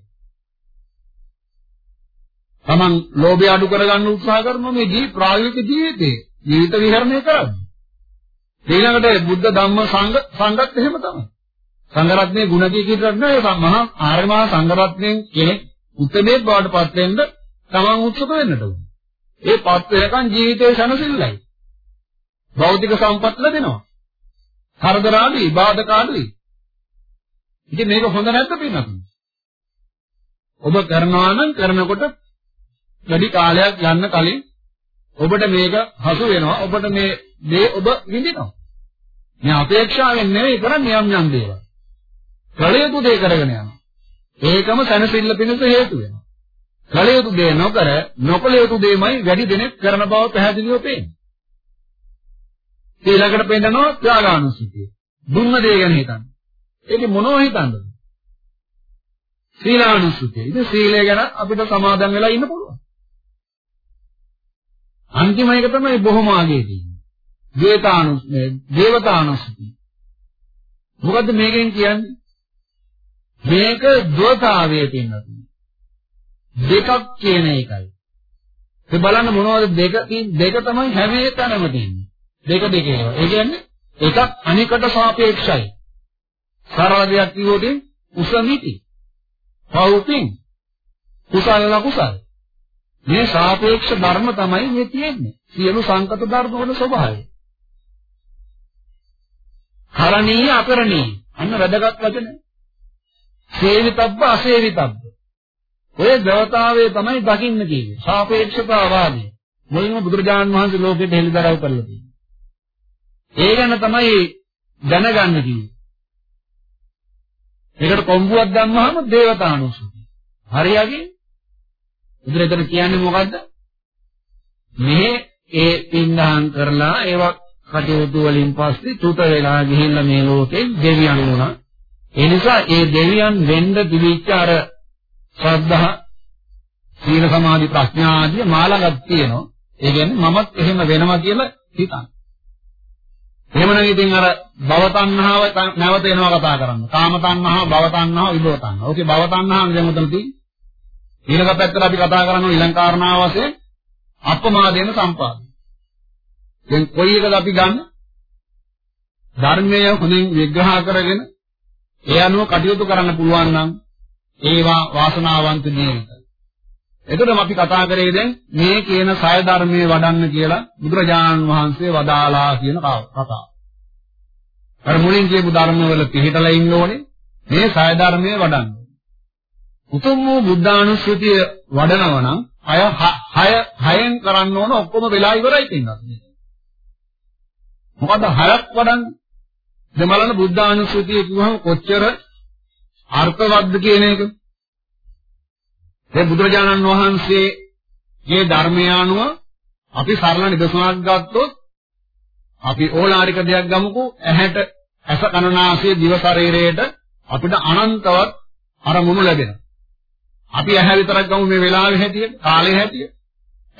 Taman ලෝභය අඩු කරගන්න උත්සාහ කරන මේ ජී ප්‍රායෝගික ජීවිතේ ජීවිත විහරණය කරන්නේ. ඊළඟට බුද්ධ ධම්ම සංඝ සංඝත් එහෙම තමයි. සංඝ රත්නයේ ගුණ කී කීටක් නෑ මහා ආර්ය මහා සංඝ රත්නයෙන් කෙනෙක් උත්මේ බවට පත් වෙන්න තමන් උත්සුක වෙන්නට ඕනේ. ඒ පත් වෙනකන් ජීවිතේ සැනසෙල්ලයි. භෞතික සම්පත් ලැබෙනවා. කරදර ආදී බාධක ආදී. ඉතින් මේක හොඳ නැද්ද පින්නත්? ඔබ කරනවා නම් කරනකොට වැඩි කාලයක් යන්න කලින් ඔබට මේක හසු වෙනවා. ඔබට මේ දේ ඔබ විඳිනවා. මේ අපේක්ෂාවෙන් නෙවෙයි කරන්නේ යම් යම් දේවල්. කළ යුතු දේ කරගෙන යනවා. ඒකම සැනසෙල්ල පිණිස හේතු වෙනවා. කළ යුතු දේ නොකර නොකළ යුතු දේමයි වැඩි දෙනෙක් කරන බව පැහැදිලිව පේනවා. ඊළඟට පෙන්නනවා ත්‍යාගානුස්සතිය. දුන්න දේ ගැන හිතන්න. ඒකේ මොනව හිතන්නද? සීලානුස්සතිය. ඉතින් සීලය ගැන අපිට සමාදන් වෙලා ඉන්න පුළුවන්. අන්තිම එක තමයි බොහොම ආගේ තියෙන්නේ. දේතානුස්සතිය, දේවතානුස්සතිය. මොකද්ද මේකෙන් කියන්නේ? මේක ද්වතාවයේ තියෙනවා. දෙකක් කියන එකයි. ඒ බලන්න මොනවද දෙක දෙක තමයි හැම එකනම තියෙන්නේ. දෙක දෙක ඒවා. ඒ කියන්නේ එකක් අනිකට සාපේක්ෂයි. සරල දෙයක් කිව්වොත් උසමිති. පෞපින් කුසල ලකුසල. මේ සාපේක්ෂ ධර්ම තමයි මේ තියෙන්නේ. සියලු සංකත ධර්ම වල ස්වභාවය. කරණීය අපරණීය. අන්න වැදගත් වචන. සේවිතබ්බ අසේවිතබ්බ. ඔය దేవතාවයේ තමයි දකින්න කියන්නේ. සාපේක්ෂතාවාදී. මුලින්ම බුදුරජාණන් වහන්සේ ලෝකෙට හෙළිදරව් කරලා තියෙනවා. ඒ ගැන තමයි දැනගන්න කිව්වේ. ඒකට කොම්බුවක් දැම්මහම దేవතානුසුති. හරියගේ බුදුරජාණන් කියන්නේ මොකද්ද? මේ ඒ පින්දහම් කරලා ඒවා කටයුතු වලින් පස්සේ තුත වෙලා ගිහිල්ලා මේ ලෝකේ දෙවියන් වුණා. ඒ නිසා ඒ දෙවියන් වෙන්න තිබිච්ච අර ශ්‍රද්ධා සීල සමාධි ප්‍රඥා ආදී මාළඟක් තියෙනවා. ඒ කියන්නේ මමත් එහෙම වෙනවා කියලා හිතන්න. එහෙමනම් ඉතින් අර භව තණ්හාව නැවත එනවා කතා කරන්න. කාම තණ්හාව, භව තණ්හාව, විභව තණ්හාව. ඕකේ භව තණ්හාව දැන් උතන තියෙන්නේ. ඊළඟ පැත්තට අපි කතා කරනවා ඊළඟ කාරණාව වශයෙන් අපමාදේන සම්පාදනය. දැන් කොයි එකද අපි ගන්න? ධර්මය හොඳින් විග්‍රහ කරගෙන ඒ අනුව කටයුතු කරන්න පුළුවන් නම් ඒවා වාසනාවන්ත ජීවිත. එතකොට අපි කතා කරේ දැන් මේ කියන සය ධර්මයේ වඩන්න කියලා බුදුරජාණන් වහන්සේ වදාලා කියන කතාව. අර මුලින් කියපු ධර්මවල පිළිහිටලා ඉන්න ඕනේ මේ සය ධර්මයේ වඩන්න. උතුම් වූ බුද්ධානුස්සතිය වඩනවා නම් අය හය හයෙන් කරන්න ඕන ඔක්කොම වෙලා ඉවරයි කියනවා. මොකද හයක් වඩන්නේ? දෙමළන බුද්ධානුස්සතිය කිව්වම කොච්චර අර්ථවත්ද කියන එක. දැන් බුදුරජාණන් වහන්සේගේ ධර්මය අනුව අපි සරල නිදසුනක් ගත්තොත් අපි ඕලාරික දෙයක් ගමුකෝ ඇහැට ඇස කනනාසය දිව ශරීරයට අපිට අනන්තවත් අරමුණු ලැබෙනවා. අපි ඇහැ විතරක් ගමු මේ වෙලාවේ හැටියට, කාලේ හැටියට.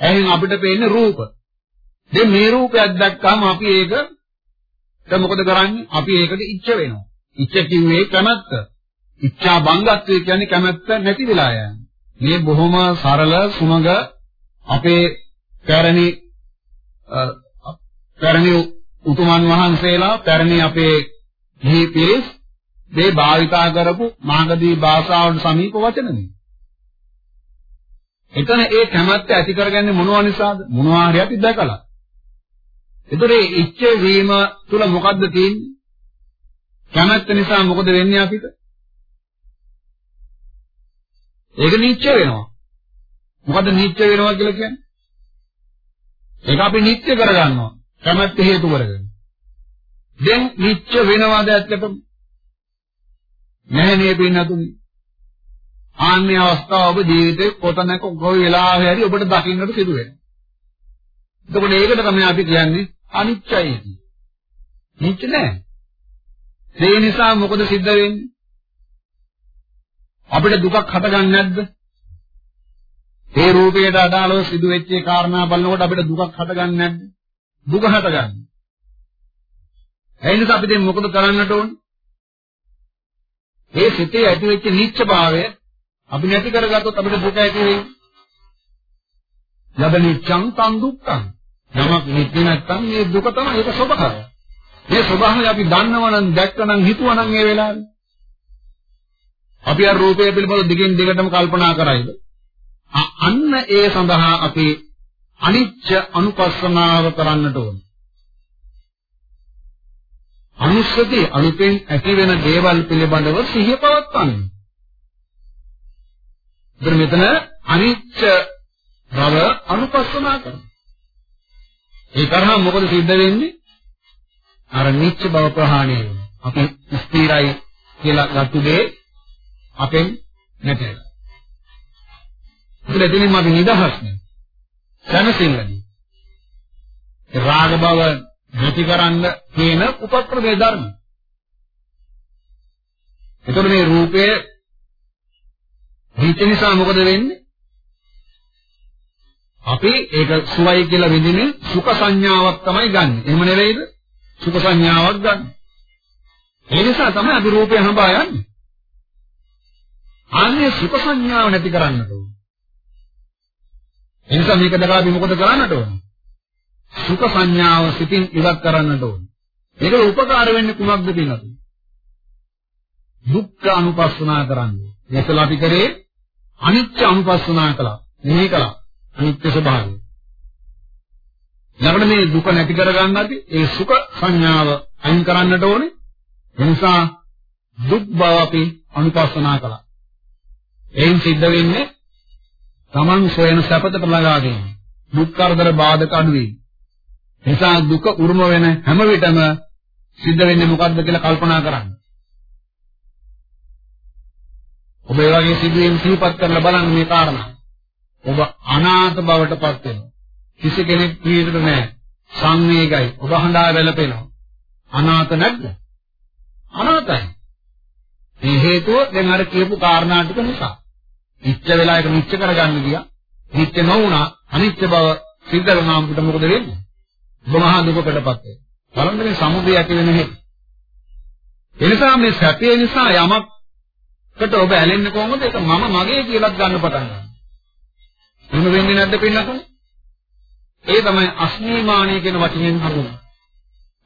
ඇහෙන් අපිට පේන්නේ රූප. දැන් මේ රූපයක් දැක්කම අපි ඒක දැන් මොකද කරන්නේ? අපි ඒකට ඉච්ඡ වෙනවා. ඉච්ඡ කිව්වේ කැමැත්ත. ඉච්ඡා බංගත්වය කියන්නේ කැමැත්ත නැති වෙලා යන්නේ. මේ බොහොම සරල සුමග අපේ පැරණි පැරණි උතුමන් වහන්සේලා පැරණි අපේ ගිහි පිරිස් මේ භාවිතා කරපු මාගදී භාෂාවට සමීප වචනනේ. එතන ඒ කැමැත්ත ඇති කරගන්නේ මොනවා නිසාද? මොනවා හරි අපි දැකලා. ඒතර ඒ ඉච්ඡ වීම තුල මොකද්ද තියෙන්නේ? කැමැත්ත නිසා මොකද වෙන්නේ අපිට? ඒක නිච්ච වෙනවා. මොකද නිච්ච වෙනවා කියලා කියන්නේ? ඒක අපි නිත්‍ය කරගන්නවා. කැමැත්ත හේතු කරගෙන. දැන් නිච්ච වෙනවද ඇත්තටම? නැහැ නේ පින්නතුනි. ආන්නේ අවස්ථාව ඔබ ජීවිතේ කොතනක කොයි වෙලාවෙ හරි ඔබට දකින්නට සිදු වෙනවා. එතකොට ඒකට තමයි අපි කියන්නේ අනිත්‍යයි කියන්නේ. නිච්ච නැහැ. ඒ නිසා මොකද සිද්ධ වෙන්නේ? අපිට දුකක් හටගන්නේ නැද්ද? ඒ රූපයට අදාළව සිදු වෙච්ච කාරණා බලනකොට අපිට දුකක් හටගන්නේ නැද්ද? දුක හටගන්නේ. ඒ නිසා අපි දැන් මොකද කරන්නට ඕනේ? ඒ සිතේ ඇති වෙච්ච නිච්ච භාවය අපි නැති කරගත්තොත් අපිට දුක ඇති වෙයි. යබ නිච්ඡං තං දුක්ඛං. යමක් නිත්‍ය නැත්නම් මේ දුක තමයි ඒක ස්වභාවය. මේ ස්වභාවය අපි දන්නවනම් දැක්කනම් හිතුවනම් මේ වෙලාවේ අපි අර රූපය පිළිබඳව දිගින් දිගටම කල්පනා කරයිද? අන්න ඒ සඳහා අපි අනිච්ච අනුපස්සනාව කරන්නට ඕන. අනුස්සති අලුතෙන් ඇති වෙන දේවල් පිළිබඳව සිහිය පවත්වන්න. ඉතින් මෙතන අනිච්ච බව අනුපස්සනා කරනවා. ඒ තරහා මොකද සිද්ධ වෙන්නේ? අර නිච්ච බව ප්‍රහාණය වෙනවා. අපි ස්ථිරයි කියලා ගත්ත දේ අපෙන් නැති වෙනවා. ඒකෙන් එතනින්ම අපි නිදහස් නේ. සැනසෙල්ලදී. ඒ රාග බව නැති කරන්න කියන උපක්‍රමයේ ධර්ම. එතකොට මේ රූපය හිත නිසා මොකද වෙන්නේ? අපි ඒක සුවයි කියලා විඳින්නේ සුඛ සංඥාවක් තමයි ගන්න. එහෙම නෙවෙයිද? සුඛ සංඥාවක් ගන්න. ඒ නිසා තමයි අපි රූපය හඹා යන්නේ. ආන්නේ සුඛ සංඥාව නැති කරන්නට ඕන. එනිසා මේක දැකලා අපි මොකද කරන්නට ඕන? සුඛ සංඥාව සිතින් ඉවත් කරන්නට ඕන. ඒකට උපකාර වෙන්නේ කුමක්ද කියනද? දුක්ඛ අනුපස්සනා කරන්නේ. ඒකල අපි කරේ අනිත්‍ය අනුපස්සනා කළා. මෙහි කළා. අනිත්‍ය ස්වභාවය. ළඟට මේ දුක නැති කරගන්නත් ඒ සුඛ සංඥාව අයින් කරන්නට ඕනේ. එනිසා දුක් බව අපි අනුපස්සනා කළා. එයින් සිද්ධ වෙන්නේ Taman සොයන සැපතට ළඟා ගැනීම. දුක් කරදර බාධක අඩු වීම. නිසා දුක උරුම වෙන හැම විටම සිද්ධ වෙන්නේ මොකද්ද කියලා කල්පනා කරන්න. ඔබ ඒ වගේ සිදුවීම් සිහිපත් කරලා බලන්න මේ කාරණා. ඔබ අනාථ බවට පත් වෙනවා. කිසි කෙනෙක් පිළිතුරු නැහැ. සංවේගයි. ඔබ හඬා වැළපෙනවා. අනාථ නැද්ද? අනාථයි. මේ හේතුව දැන් අර කියපු කාරණා ටික නිසා. නිත්‍ය වෙලා ඒක නිත්‍ය කරගන්න ගියා. නිත්‍ය නොවුණා අනිත්‍ය බව සිද්ධ කරනාම්කට මොකද වෙන්නේ? ඔබ මහා දුකකටපත් වෙනවා. බලන්න මේ සමුදය ඇති වෙන හැටි. එනිසා මේ සැපේ නිසා යමකට ඔබ ඇලෙන්නේ කොහොමද? ඒක මම මගේ කියලා ගන්න පටන් ගන්නවා. එහෙම වෙන්නේ නැද්ද පින්නතුනේ? ඒ තමයි අස්මිමානිය කියන වචනයෙන් හඳුන්වන්නේ.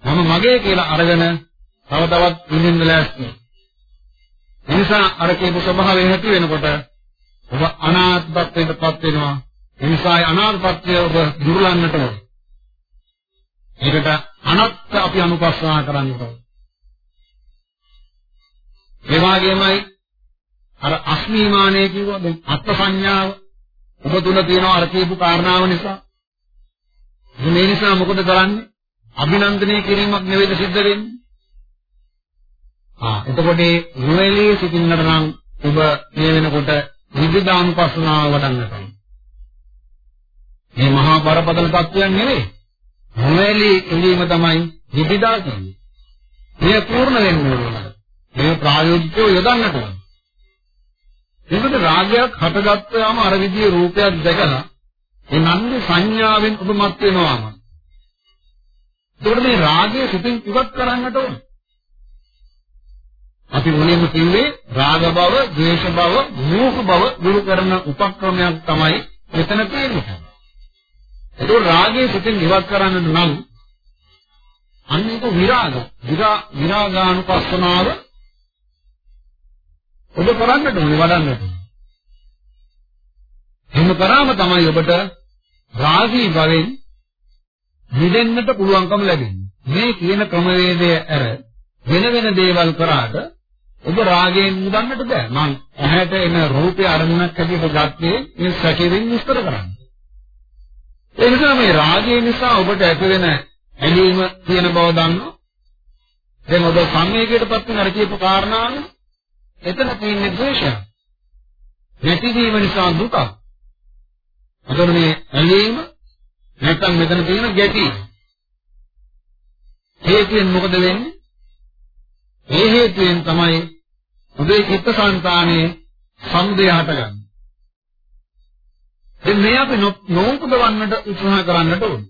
මම මගේ කියලා අරගෙන තව තවත් විඳින්න ලෑස්ති. එනිසා අර කියපු ස්වභාවය ඇති වෙනකොට ඔබ අනාත්මත්වයටපත් වෙනවා. එනිසා අනාත්මත්වය ඔබ දුර්ලන්නට ඕනේ. ඒකට අනත්ත අපි අනුපස්සනා කරන්න ඕනේ. ඒ වගේමයි අර අස්මිමානය කිව්වා දැන් අත්ත් සංඥාව ඔබ තුල තියෙන අර කියපු කාරණාව නිසා මේ නිසා මොකද කරන්නේ අභිනන්දනය කිරීමක් නෙවෙයිද සිද්ධ වෙන්නේ ආ එතකොට මේ නුවණේ සිටින්නට නම් ඔබ මේ වෙනකොට විවිධානුපස්සනාව වඩන්නට මේ මහා බරපතල තත්වයන් නෙවෙයි නුවණේ ඉඳීම තමයි විවිධා කියන්නේ මේ පූර්ණ වෙන්න ඕනේ මේ ප්‍රායෝගිකව යොදන්නට ඕනේ එතකොට රාගයක් හටගත්තාම අර විදිහේ රූපයක් දැකලා ඒ නන්දේ සංඥාවෙන් ඔබමත් වෙනවාම. එතකොට මේ රාගය සිතින් ඉවත් කරන්නට ඕන. අපි මුලින්ම කිව්වේ රාග බව, ද්වේෂ බව, මෝහ බව දුරු කරන උපක්‍රමයක් තමයි මෙතන තියෙන්නේ. එතකොට රාගය සිතින් ඉවත් කරන්නට නම් අන්නේක විරාග, විරාගානුපස්සනාව ඔබ කරන්නට ඕනේ වඩන්නට. එහෙම කරාම තමයි ඔබට රාගී භවෙන් මිදෙන්නට පුළුවන්කම ලැබෙන්නේ. මේ කියන ක්‍රමවේදය ඇර වෙන වෙන දේවල් කරාට ඔබ රාගයෙන් මුදන්නට බෑ. මං ඇහැට එන රූපය අරමුණක් හැටියට ගත්තේ මේ සැකයෙන් විස්තර කරන්න. ඒ නිසා මේ රාගය නිසා ඔබට ඇතිවෙන ඇලීම තියෙන බව දන්නවා. දැන් ඔබ සංවේගයටපත් වෙන අර කියපු කාරණාවනේ එතන තියෙන්නේ ද්වේෂය. නැතිවීම නිසා දුක. අතන මේ ඇලීම නැත්නම් මෙතන තියෙන ගැටීම. හේතුවෙන් මොකද වෙන්නේ? ඒ හේතුවෙන් තමයි උදේ චිත්තසංතානයේ සමුදය හටගන්නේ. දැන් මේ අපි නොඋපදවන්නට උත්සාහ කරන්නට ඕනේ.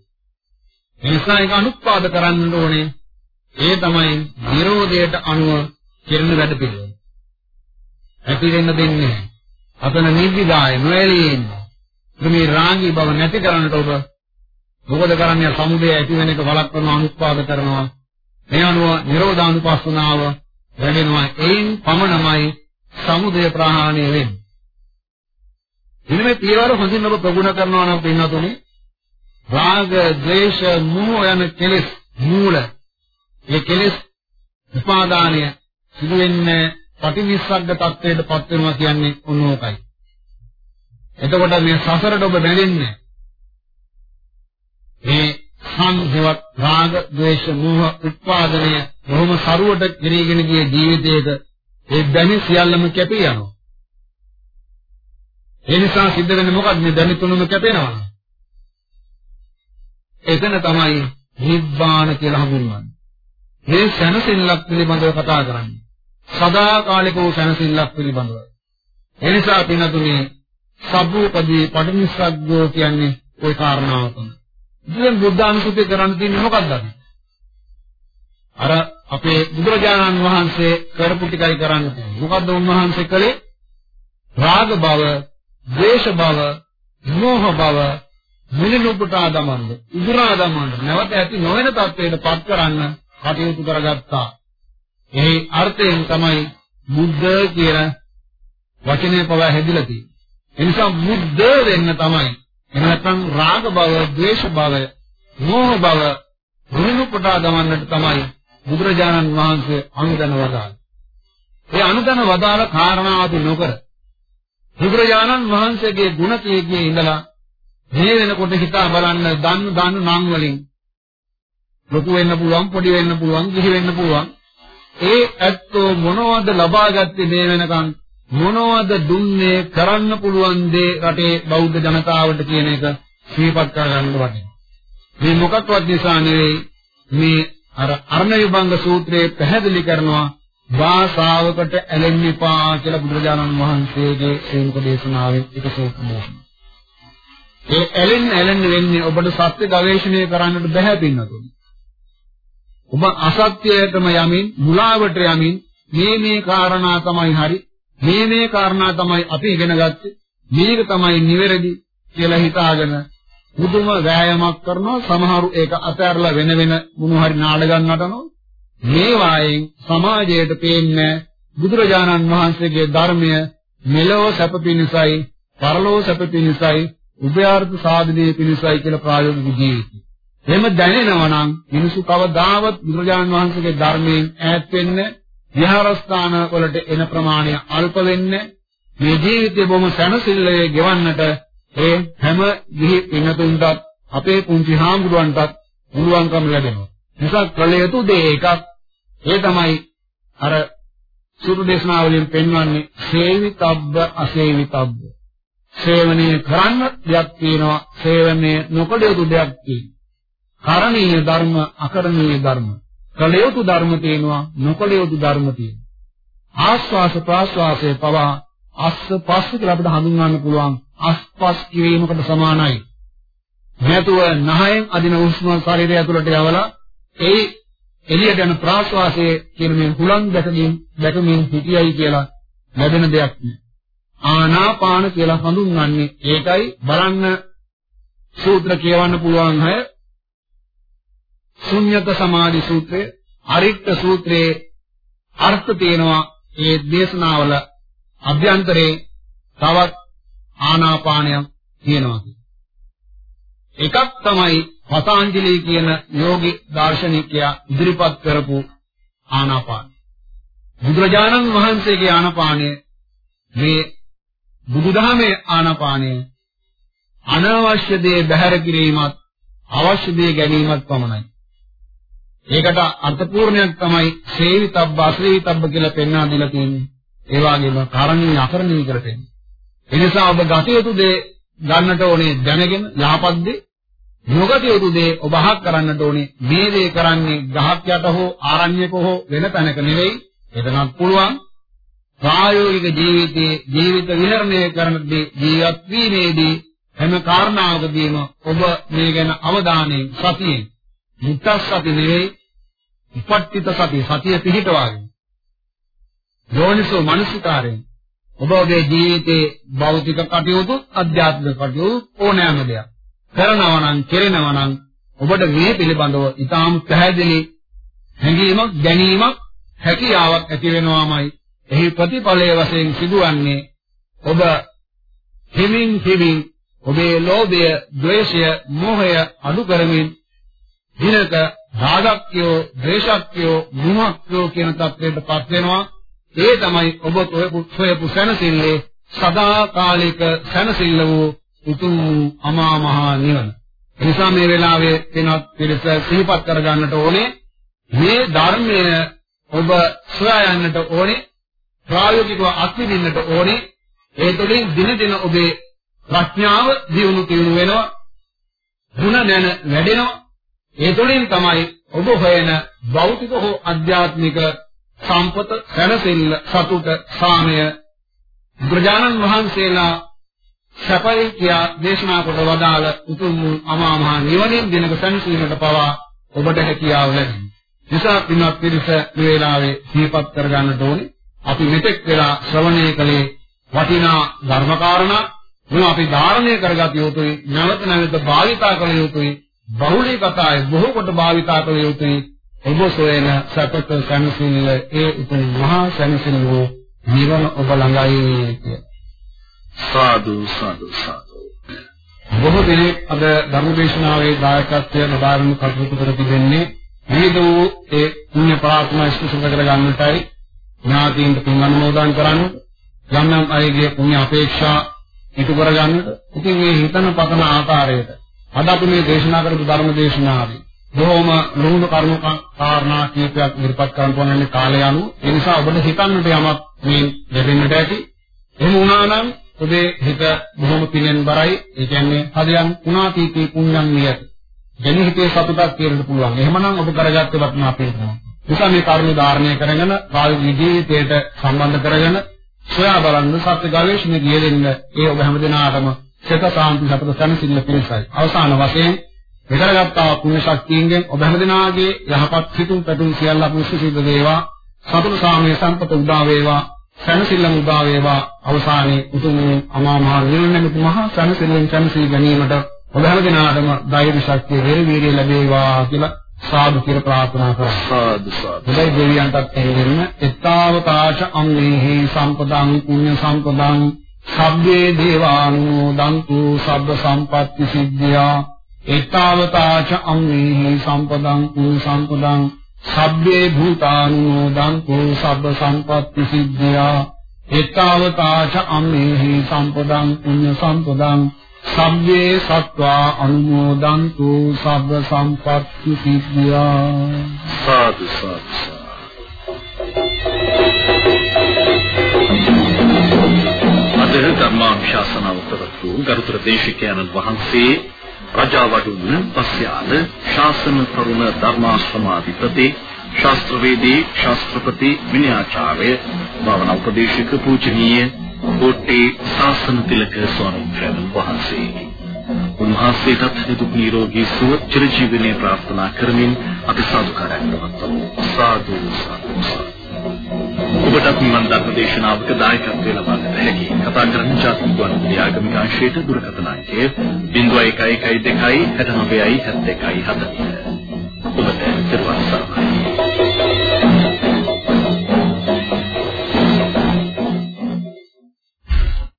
ඒ නිසා ඒක අනුත්පාද කරන්න ඕනේ. ඒ තමයි නිරෝධයට අනුව කෙරෙන වැඩ පිළිවෙල. ඇති වෙන්න දෙන්නේ නැහැ. අතන නිවිදාය නොඇලී ඉන්නේ. මේ රාගී බව නැති කරන්නට ඔබ මොකද කරන්නේ සමුදය ඇති වෙන එක වළක්වන අනුත්පාද කරනවා. මේ අනුව නිරෝධානුපස්සනාව වැඩෙනවා. ඒන් පමණමයි සමුදය ප්‍රහාණය වෙන්නේ. ඉතින් මේ පියවර හොඳින් ඔබ ප්‍රගුණ කරනවා නම් පින්නතුනේ රාග, ද්වේෂ, මෝහ යන කෙලෙස් මූල. මේ කෙලෙස් උපාදානය සිදු වෙන්නේ පටිනිස්සග්ග තත්වයට පත් වෙනවා කියන්නේ ඕනෝකයි. එතකොට මේ සසරට ඔබ බැඳෙන්නේ මේ සංහිවත් රාග, ද්වේෂ, මෝහ උත්පාදනය බොහොම සරුවට ගෙනගෙන ගිය ජීවිතයක ඒ දැනි සියල්ලම කැපී යනවා. ඒ නිසා සිද්ධ වෙන්නේ මොකක්ද මේ දැනි තුනම කැපෙනවා. එතන තමයි නිබ්බාන කියලා හඳුන්වන්නේ. මේ සැනසෙල්ලක් පිළිබඳව කතා කරන්නේ. සදාකාලික වූ සැනසෙල්ලක් පිළිබඳව. එනිසා පිනතුනේ සබ්බූපදී පටිනිස්සග්ගෝ කියන්නේ ওই කාරණාව තමයි. ඉතින් බුද්ධානුසුතිය කරන්න තියෙන්නේ මොකක්ද අපි? අර අපේ බුදුරජාණන් වහන්සේ කරපු ටිකයි කරන්න තියෙන්නේ. මොකද්ද උන්වහන්සේ කළේ? රාග බව, ද්වේෂ බව, මෝහ බව මිලිනුපුටා දමන්න, ඉදුරා දමන්න, නැවත ඇති නොවන තත්වයට පත් කරන්න කටයුතු කරගත්තා. එහි අර්ථයෙන් තමයි බුද්ධ කියන වචනේ පවා හැදිලා තියෙන්නේ. ඒ නිසා බුද්ධ වෙන්න තමයි. එහෙම නැත්නම් රාග බව, ද්වේෂ බව, මෝහ බව දුරු කොටා දමන්නට තමයි බුදුරජාණන් වහන්සේ අනුදැන වදාළේ. ඒ අනුදැන වදාළ කාරණාවදී නොකර බුදුරජාණන් වහන්සේගේ ගුණ කීකේ ඉඳලා මේ වෙනකොට හිතා බලන්න දන් දන් නම් වලින් ලොකු වෙන්න පුළුවන් පොඩි වෙන්න පුළුවන් කිසි වෙන්න පුළුවන් ඒ ඇත්තෝ මොනවද ලබාගත්තේ මේ වෙනකන් මොනවද දුන්නේ කරන්න පුළුවන් දේ රටේ බෞද්ධ ජනතාවට කියන එක සිහිපත් කරගන්න වටිනවා. මේ මොකක්වත් නිසා නෙවෙයි මේ අර අර්ණ විභංග සූත්‍රයේ පැහැදිලි කරනවා භාෂාවකට ඇලෙන්න එපා කියලා බුදුරජාණන් වහන්සේගේ ශ්‍රේණික දේශනාවෙන් එක සූත්‍රයක්. ඒ ඇලෙන්න ඇලෙන්න වෙන්නේ ඔබට සත්‍ය ගවේෂණය කරන්නට බැහැ පින්නතුනි. ඔබ අසත්‍යයටම යමින් මුලාවට යමින් මේ මේ කාරණා තමයි හරි මේ මේ කාරණා තමයි අපි ඉගෙන ගත්තේ. මේක තමයි නිවැරදි කියලා හිතාගෙන මුදුම වෑයමක් කරනවා. සමහරු ඒක අතහැරලා වෙන වෙන මොන හරි නාඩගම් නටනවා. මේ වායෙන් සමාජයට පේන්නේ බුදුරජාණන් වහන්සේගේ ධර්මය මෙලොව සැප පිණිසයි පරලොව සැප පිණිසයි උභයාර්ථ සාධනයේ පිණිසයි කියලා ප්‍රායෝගික ජීවිතය. එහෙම දැනෙනවා නම් මිනිසු කවදාවත් බුදුරජාණන් වහන්සේගේ ධර්මයෙන් ඈත් වෙන්නේ විහාරස්ථාන වලට එන ප්‍රමාණය අල්ප වෙන්නේ මේ ජීවිතය බොහොම සැනසෙල්ලේ ගෙවන්නට ඒ හැම ගිහි පින්තුන්ටත් අපේ පුංචි හාමුදුරුවන්ටත් පුළුවන්කම ලැබෙනවා. නිසා කළ යුතු දේ එකක් ඒ තමයි අර සුදු දේශනාවලින් පෙන්වන්නේ සේවිතබ්බ අසේවිතබ්බ. සේවනය කරන්න දෙයක් තියෙනවා සේවනය නොකළ යුතු දෙයක් තියෙනවා. කරණීය ධර්ම අකරණීය ධර්ම. කළ යුතු ධර්ම තියෙනවා නොකළ යුතු ධර්ම තියෙනවා. ආස්වාස ප්‍රාස්වාසයේ පවා අස්ස පස්ස කියලා අපිට හඳුන්වන්න පුළුවන් අස්පස් කිරීමකට සමානයි. නැතුව නහයෙන් අදින උෂ්ම ශරීරය ඇතුළට යවලා ඒ එළියට යන ප්‍රාශ්වාසයේ කියන මේ හුලං දැකමින් දැකමින් හිටියයි කියලා ලැබෙන දෙයක් නෙවෙයි. ආනාපාන කියලා හඳුන්වන්නේ ඒකයි බලන්න සූත්‍ර කියවන්න පුළුවන් අය ශුන්්‍යත සමාධි සූත්‍රය අරික්ත සූත්‍රයේ අර්ථ තියෙනවා ඒ දේශනාවල අභ්‍යන්තරේ තවත් ආනාපානයක් තියෙනවා එකක් තමයි පතාංජලි කියන යෝගි දාර්ශනිකයා ඉදිරිපත් කරපු ආනාපාන. බුදුරජාණන් වහන්සේගේ ආනාපානය මේ බුදුදහමේ ආනාපානය අනවශ්‍ය දේ බැහැර කිරීමත් අවශ්‍ය දේ ගැනීමත් පමණයි. ඒකට අර්ථපූර්ණයක් තමයි සේවිතබ්බ අසේවිතබ්බ කියලා පෙන්වා දීලා තියෙන්නේ. ඒ වගේම කරණීය අකරණීය කියලා තියෙන්නේ. ඒ නිසා ඔබ ගත යුතු දේ ගන්නට ඕනේ දැනගෙන යහපත් දේ නොගත යුතු දේ ඔබ අහක් කරන්නට ඕනේ. මේ දේ කරන්නේ ගහක් යට හෝ ආරණ්‍යක හෝ වෙන තැනක නෙවෙයි. එතනක් පුළුවන් ප්‍රායෝගික ජීවිතයේ ජීවිත විහරණය කරනදී ජීවත් වීමේදී හැම කාරණාවකදීම ඔබ මේ ගැන අවධානයෙන් සතියෙන් මුත්තස්සති නෙවෙයි උපට්ඨිත සතිය සතිය පිහිටවාගෙන යෝනිසෝ මනසිකාරයෙන් ඔබ ඔබේ ජීවිතයේ භෞතික කටයුතු අධ්‍යාත්මික කටයුතු ඕනෑම දෙයක් කරනවා නම් කෙරෙනවා නම් ඔබට මේ පිළිබඳව ඊටාම් පැහැදිලි හැඟීමක් දැනීමක් හැකියාවක් ඇති වෙනවාමයි එහි ප්‍රතිඵලයේ වශයෙන් සිදුවන්නේ ඔබ හිමින් හිමින් ඔබේ ලෝභය, ද්වේෂය, මෝහය අඩු කරමින් දිනක රාගක්කයෝ, ද්වේෂක්කයෝ, මොහක්කයෝ කියන තත්ත්වයටපත් වෙනවා. ඒ තමයි ඔබ සොයපු සැනසෙල්ලේ සදාකාලික සැනසෙල්ල වූ උතුම් අමා මහ නිවන. එනිසා මේ වෙලාවේ වෙනත් පිළිස සිහිපත් කර ගන්නට ඕනේ. මේ ධර්මය ඔබ සොයා යන්නට ඕනේ. ප්‍රායෝගිකව අත්විඳින්නට ඕනේ. ඒ තුළින් දින දින ඔබේ ප්‍රඥාව දියුණු දියුණු වෙනවා. ಗುಣ නැන වැඩෙනවා. ඒ තුළින් තමයි ඔබ හොයන භෞතික හෝ අධ්‍යාත්මික සම්පත සැනසෙල්ල සතුට සාමය බුදුරජාණන් වහන්සේලා සැපයි කියා දේශනා කොට වදාළ උතුම් අමා මහ නිවනින් දිනක සැනසීමට පවා ඔබට හැකියාව ලැබෙනවා. නිසා පින්වත් පිරිස මේ වෙලාවේ සිහිපත් කරගන්නට ඕනේ. අපි මෙතෙක් වෙලා ශ්‍රවණය කළේ වටිනා ධර්මකාරණා මේවා අපි ධාරණය කරගත යුතුයි. නැවත නැවත භාවිතා කළ යුතුයි. බහුලීකතාවේ බොහෝ කොට භාවිතා කළ යුතුයි. ඔබ සොයන සතක සම්සිල්ල ඒ උතුම් මහා සම්සිල්ල නිවන ඔබ ළඟයි කියලා. සාදු සාදු සාදු බොහෝ දෙනෙක් අද ධර්මදේශනාවේ දායකත්වය ලබාගෙන කටයුතු කර තිබෙන්නේ විවිධ වූ ඒ පුණ්‍ය ප්‍රාර්ථනා ඉෂ්ට කර ගන්නටයි ඥාතීන්ට පින් අනුමෝදන් කරන්න යම් යම් අයගේ පුණ්‍ය අපේක්ෂා ඉටු කර ගන්නට ඉතින් මේ හිතන පතන ආකාරයට අද අපි මේ දේශනා කරපු ධර්ම දේශනාවේ බොහොම ලුණු කරුණු කාරණා කීපයක් ඉදිරිපත් කරන්න ඕනන්නේ කාලය අනුව ඒ නිසා ඔබට හිතන්නට යමක් මේ දෙන්නට ඇති එහෙම වුණා නම් ඔබේ හිත බොහොම පිනෙන් බරයි. ඒ කියන්නේ හදයන් උනාතීතී පුණ්‍යම් නියත. ජනිහිතේ සතුටක් කියන්න පුළුවන්. එහෙමනම් ඔබ කරගත්ත වටිනා පිළිතුරක්. නිසා මේ කරුණ ධාරණය කරගෙන ප්‍රායෝගික ජීවිතයට සම්බන්ධ කරගෙන සොයා බලන්න සත්‍ය ගවේෂණය ගියෙන්න ඒ ඔබ හැමදෙනාටම චේත සාන්ති සපත සම්සිල්ල පිණිසයි. අවසාන වශයෙන් මෙතරගත්තා පුණ්‍ය ශක්තියෙන් ඔබ හැමදිනාගේ යහපත් සිතුම් පැතුම් සියල්ල අපුස්ස සිද්ධ වේවා. සතුරු සාමයේ සම්පත උදා වේවා. සනසිල්ලම උදා වේවා. අවසානයේ උතුම් අමා මහ නිර්ණමිත මහා සනසිල්ලෙන් සනසී ගැනීමට ඔබ හැමදිනාටම ධෛර්ය ශක්තිය වේර වීර්ය ලැබේවා කියලා සාදු කියලා ප්‍රාර්ථනා කරා. සාදු සාදු. හොඳයි දෙවියන්ටත් තේරෙන්න. එත්තාවතාච අම්මේහි සම්පදං පුඤ්ඤ සම්පදං සබ්බේ දේවානුමෝදන්තු සබ්බ සම්පත්‍ති සිද්ධියා. එත්තාවතාච අම්මේහි සම්පදං පුඤ්ඤ සම්පදං සබ්බේ භූතානුමෝදන්තු සබ්බ සම්පත්‍ති සිද්ධියා. එත්තාවතාච අම්මේහි සම්පදං පුඤ්ඤ සම්පදං සබ්බේ සත්වා අනුමෝදන්තු සබ්බ සම්පත්ති සිද්ධියා සාදු සාදු අද ධර්මාංශාසනාව ප්‍රවතු ගරුතර දේශිකයන්න් වහන්සේ රජාවඩුන් පස්යාද ශාසන තරුණ ධර්මාශ්‍රමාධිපති ශාස්ත්‍රවේදී ශාස්ත්‍රපති විනයාචාර්ය භාවනා උපදේශක පූජනීය කොට්ටේ ශාසන තිලක ස්වාමීන් වහන්සේ. උන්වහන්සේටත් නිදුක් නිරෝගී සුව චිරජීවනයේ ප්‍රාර්ථනා කරමින් අපි සාදුකාරයක් පවත්වමු. සාදු සාදු ඔබටත් මම ධර්ම දේශනාවක දායකත්වය ලබා ගන්න හැකි. කතා කරන්න ජාතික වන්දේ ආගමික අංශයට දුරකථන අංකය 0112 69 72 72. ඔබට